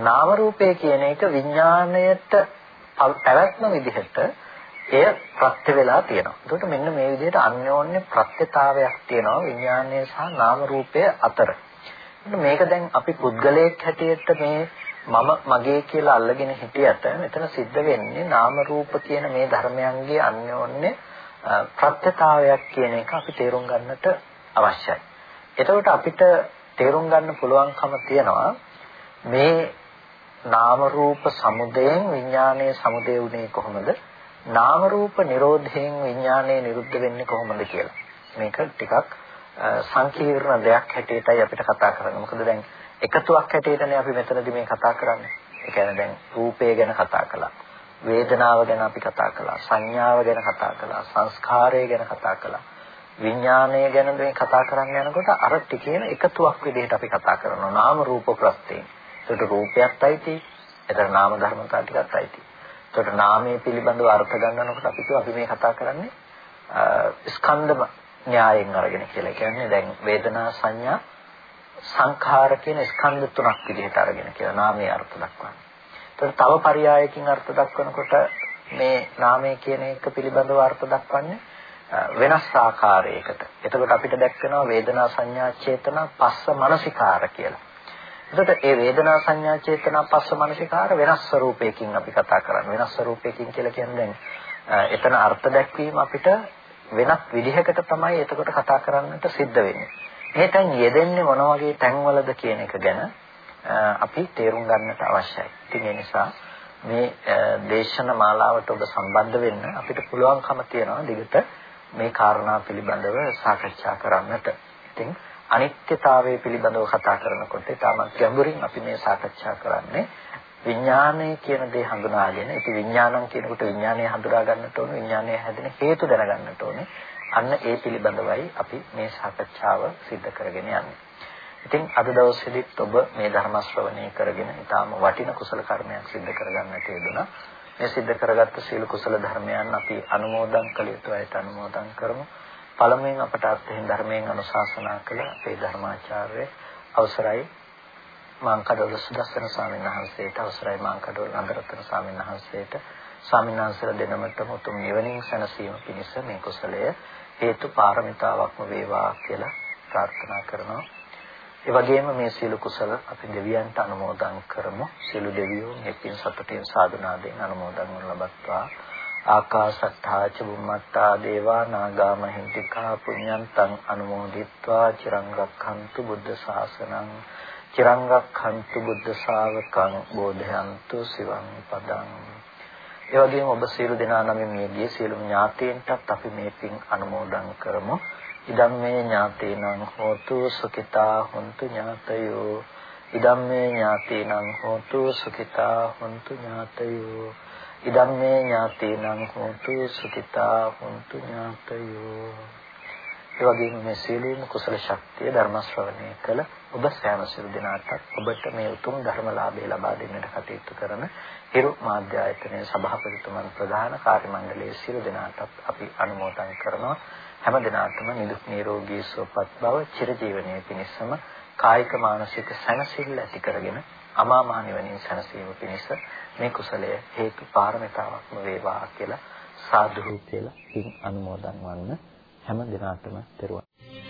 නාම රූපය කියන එක විඥාණයට පැවැත්ම විදිහට එය ප්‍රත්‍ය වෙලා තියෙනවා. එතකොට මෙන්න මේ විදිහට අන්‍යෝන්‍ය ප්‍රත්‍යතාවයක් තියෙනවා විඥානය සහ නාම රූපය අතර. මේක දැන් අපි පුද්ගලයෙක් හැටියට මේ මම මගේ කියලා අල්ලගෙන හිටියට මෙතන සිද්ධ වෙන්නේ නාම රූප කියන මේ ධර්මයන්ගේ අන්‍යෝන්‍ය ප්‍රත්‍යතාවයක් කියන එක අපි තේරුම් ගන්නට අවශ්‍යයි. එතකොට අපිට තේරුම් ගන්න පුළුවන්කම තියනවා මේ නාම රූප සමුදයෙන් විඥානයේ සමුදේ උනේ කොහොමද? නාම රූප නිරෝධයෙන් විඥානයේ නිරුද්ධ වෙන්නේ කොහොමද කියලා. මේක ටිකක් සංකීර්ණ දෙයක් හැටියටයි අපිට කතා කරන්නේ. මොකද දැන් එකතුවක් හැටියටනේ අපි මෙතනදී මේ කතා කරන්නේ. ඒ කියන්නේ දැන් රූපය ගැන කතා කළා. වේදනාව ගැන අපි කතා කළා. සංඥාව ගැන කතා කළා. සංස්කාරය ගැන කතා කළා. විඥානය ගැන මේ කතා කරන්න යනකොට අර ටිකේන එකතුවක් විදිහට අපි කතා කරනවා. නාම රූප ප්‍රත්‍යයෙන්. ඒකට රූපයක්යි ඒතර නාම ධර්මතා ටිකත් අයිති. එතකොට නාමයේ පිළිබඳව අර්ථ ගන්නකොට අපි අපි මේ කතා කරන්නේ ස්කන්ධ න්‍යායෙන් අරගෙන කියලා. කියන්නේ දැන් වේදනා සංඥා සංඛාර කියන ස්කන්ධ තුනක් විදිහට අරගෙන කියලා නාමයේ අර්ථ දක්වන්නේ. එතකොට තව පරයයකින් අර්ථ දක්වනකොට මේ නාමය කියන එක පිළිබඳව අර්ථ දක්වන්නේ වෙනස් ආකාරයකට. එතකොට අපිට දැක්කනවා වේදනා සංඥා චේතනා පස්ස මනසිකාර කියලා. එතකොට ඒ වේදනා සංඥා චේතනා පස්ස මනසිකාර වෙනස් ස්වරූපයකින් අපි කතා කරන්නේ. වෙනස් ස්වරූපයකින් කියලා කියන්නේ එතන අර්ථ දැක්වීම අපිට වෙනත් විදිහකට තමයි එතකොට කතා කරන්නට සිද්ධ වෙන්නේ. මේ තැන් යෙදෙන්නේ මොන වගේ තැන්වලද කියන එක ගැන අපි තේරුම් ගන්නට අවශ්‍යයි. ඉතින් ඒ නිසා මේ දේශන මාලාවට ඔබ සම්බන්ධ වෙන්න අපිට පුළුවන්කම තියෙනවා දිගට මේ කාරණා පිළිබඳව සාකච්ඡා කරන්නට. ඉතින් අනිත්‍යතාවය පිළිබඳව කතා කරනකොට තාමත් ගැඹුරින් අපි මේ සාකච්ඡා කරන්නේ විඥානය කියන දේ හඳුනාගෙන ඉතින් විඥානං කියනකොට විඥානය හඳුනා ගන්නට ඕන විඥානය හැදෙන හේතු දැනගන්නට ඕනේ. අන්න ඒ පිළිබඳවයි අපි මේ සාකච්ඡාව සිද්ධ කරගෙන යන්නේ. ඉතින් අද දවසේදීත් ඔබ මේ ධර්ම ශ්‍රවණය කරගෙන ඊටාම වටින කුසල කර්මයක් සිද්ධ කරගන්නට යෙදුණා. මේ සිද්ධ කරගත්ත සීල කුසල ධර්මයන් අපි අනුමෝදන් කළ යුතු අයට අනුමෝදන් කරමු. පළමුවෙන් අපට අත්යෙන් ධර්මයෙන් අනුශාසනා කළ අපේ ධර්මාචාර්ය අවසරයි මාංකඩවල සුදස්සන ස්වාමීන් වහන්සේට අවසරයි මාංකඩවල නන්දරත්න ස්වාමීන් වහන්සේට ස්වාමීන් වහන්සේලා දෙනමතම උතුම් නිවනින් සැනසීම පිණිස මේ කුසලය හේතු පාරමිතාවක්ම වේවා කියලා ප්‍රාර්ථනා කරනවා. ඒ වගේම මේ සීල කුසල අපි දෙවියන්ට අනුමෝදන් කරමු. සීල දෙවියෝ මේ පින් සතුටින් සාධනාවෙන් අනුමෝදන් වනු ලබත්වා. ආකාශත්තා ච බුම්මත්තා දේවා නාග මහින්దికා පුඤ්ඤන්තං අනුමෝදිත්වා චිරං රක්ඛන්තු බුද්ධ ශාසනං චිරං රක්ඛන්තු බුද්ධ ශාවකං බෝධයන්තු සිවං පදං ඒ වගේම ඔබ සියලු දෙනා නමින් මේ ගිය සියලුම ඥාතීන්ටත් අපි මේ පින් අනුමෝදන් කරමු. ඉදම්මේ ඥාතීනං හෝතු සුඛිතා හොන්තු ඥාතයෝ. ඉදම්මේ ඥාතීනං හෝතු සුඛිතා හොන්තු ඥාතයෝ. ඉදම්මේ ඥාතීනං හෝතු සුඛිතා හොන්තු ඥාතයෝ. ඒ වගේම මේ සීලීම කුසල ශක්තිය ධර්ම ශ්‍රවණය කළ ඔබ සෑම සිල් දිනාටත් ඔබට මේ උතුම් ධර්මලාභය ලබා දෙන්නට කටයුතු කරන හිරු මාධ්‍ය ආයතනයේ සභාපතිතුමන් ප්‍රධාන කාර්ය මණ්ඩලයේ සියලු දෙනාටත් අපි අනුමෝදන් කරනවා. හැම දිනාටම නිදුක් නිරෝගී සුවපත් බව චිරජීවනයේ පිණිසම කායික මානසික සැනසෙල්ල ඇති කරගෙන අමා මහ නිවනින් සැනසීම පිණිස මේ කුසලය හේතු පාරමිතාවක්ම වේවා කියලා සාදු කියලා පින් අනුමෝදන් වන්න හැම දිනාටම දරුවන්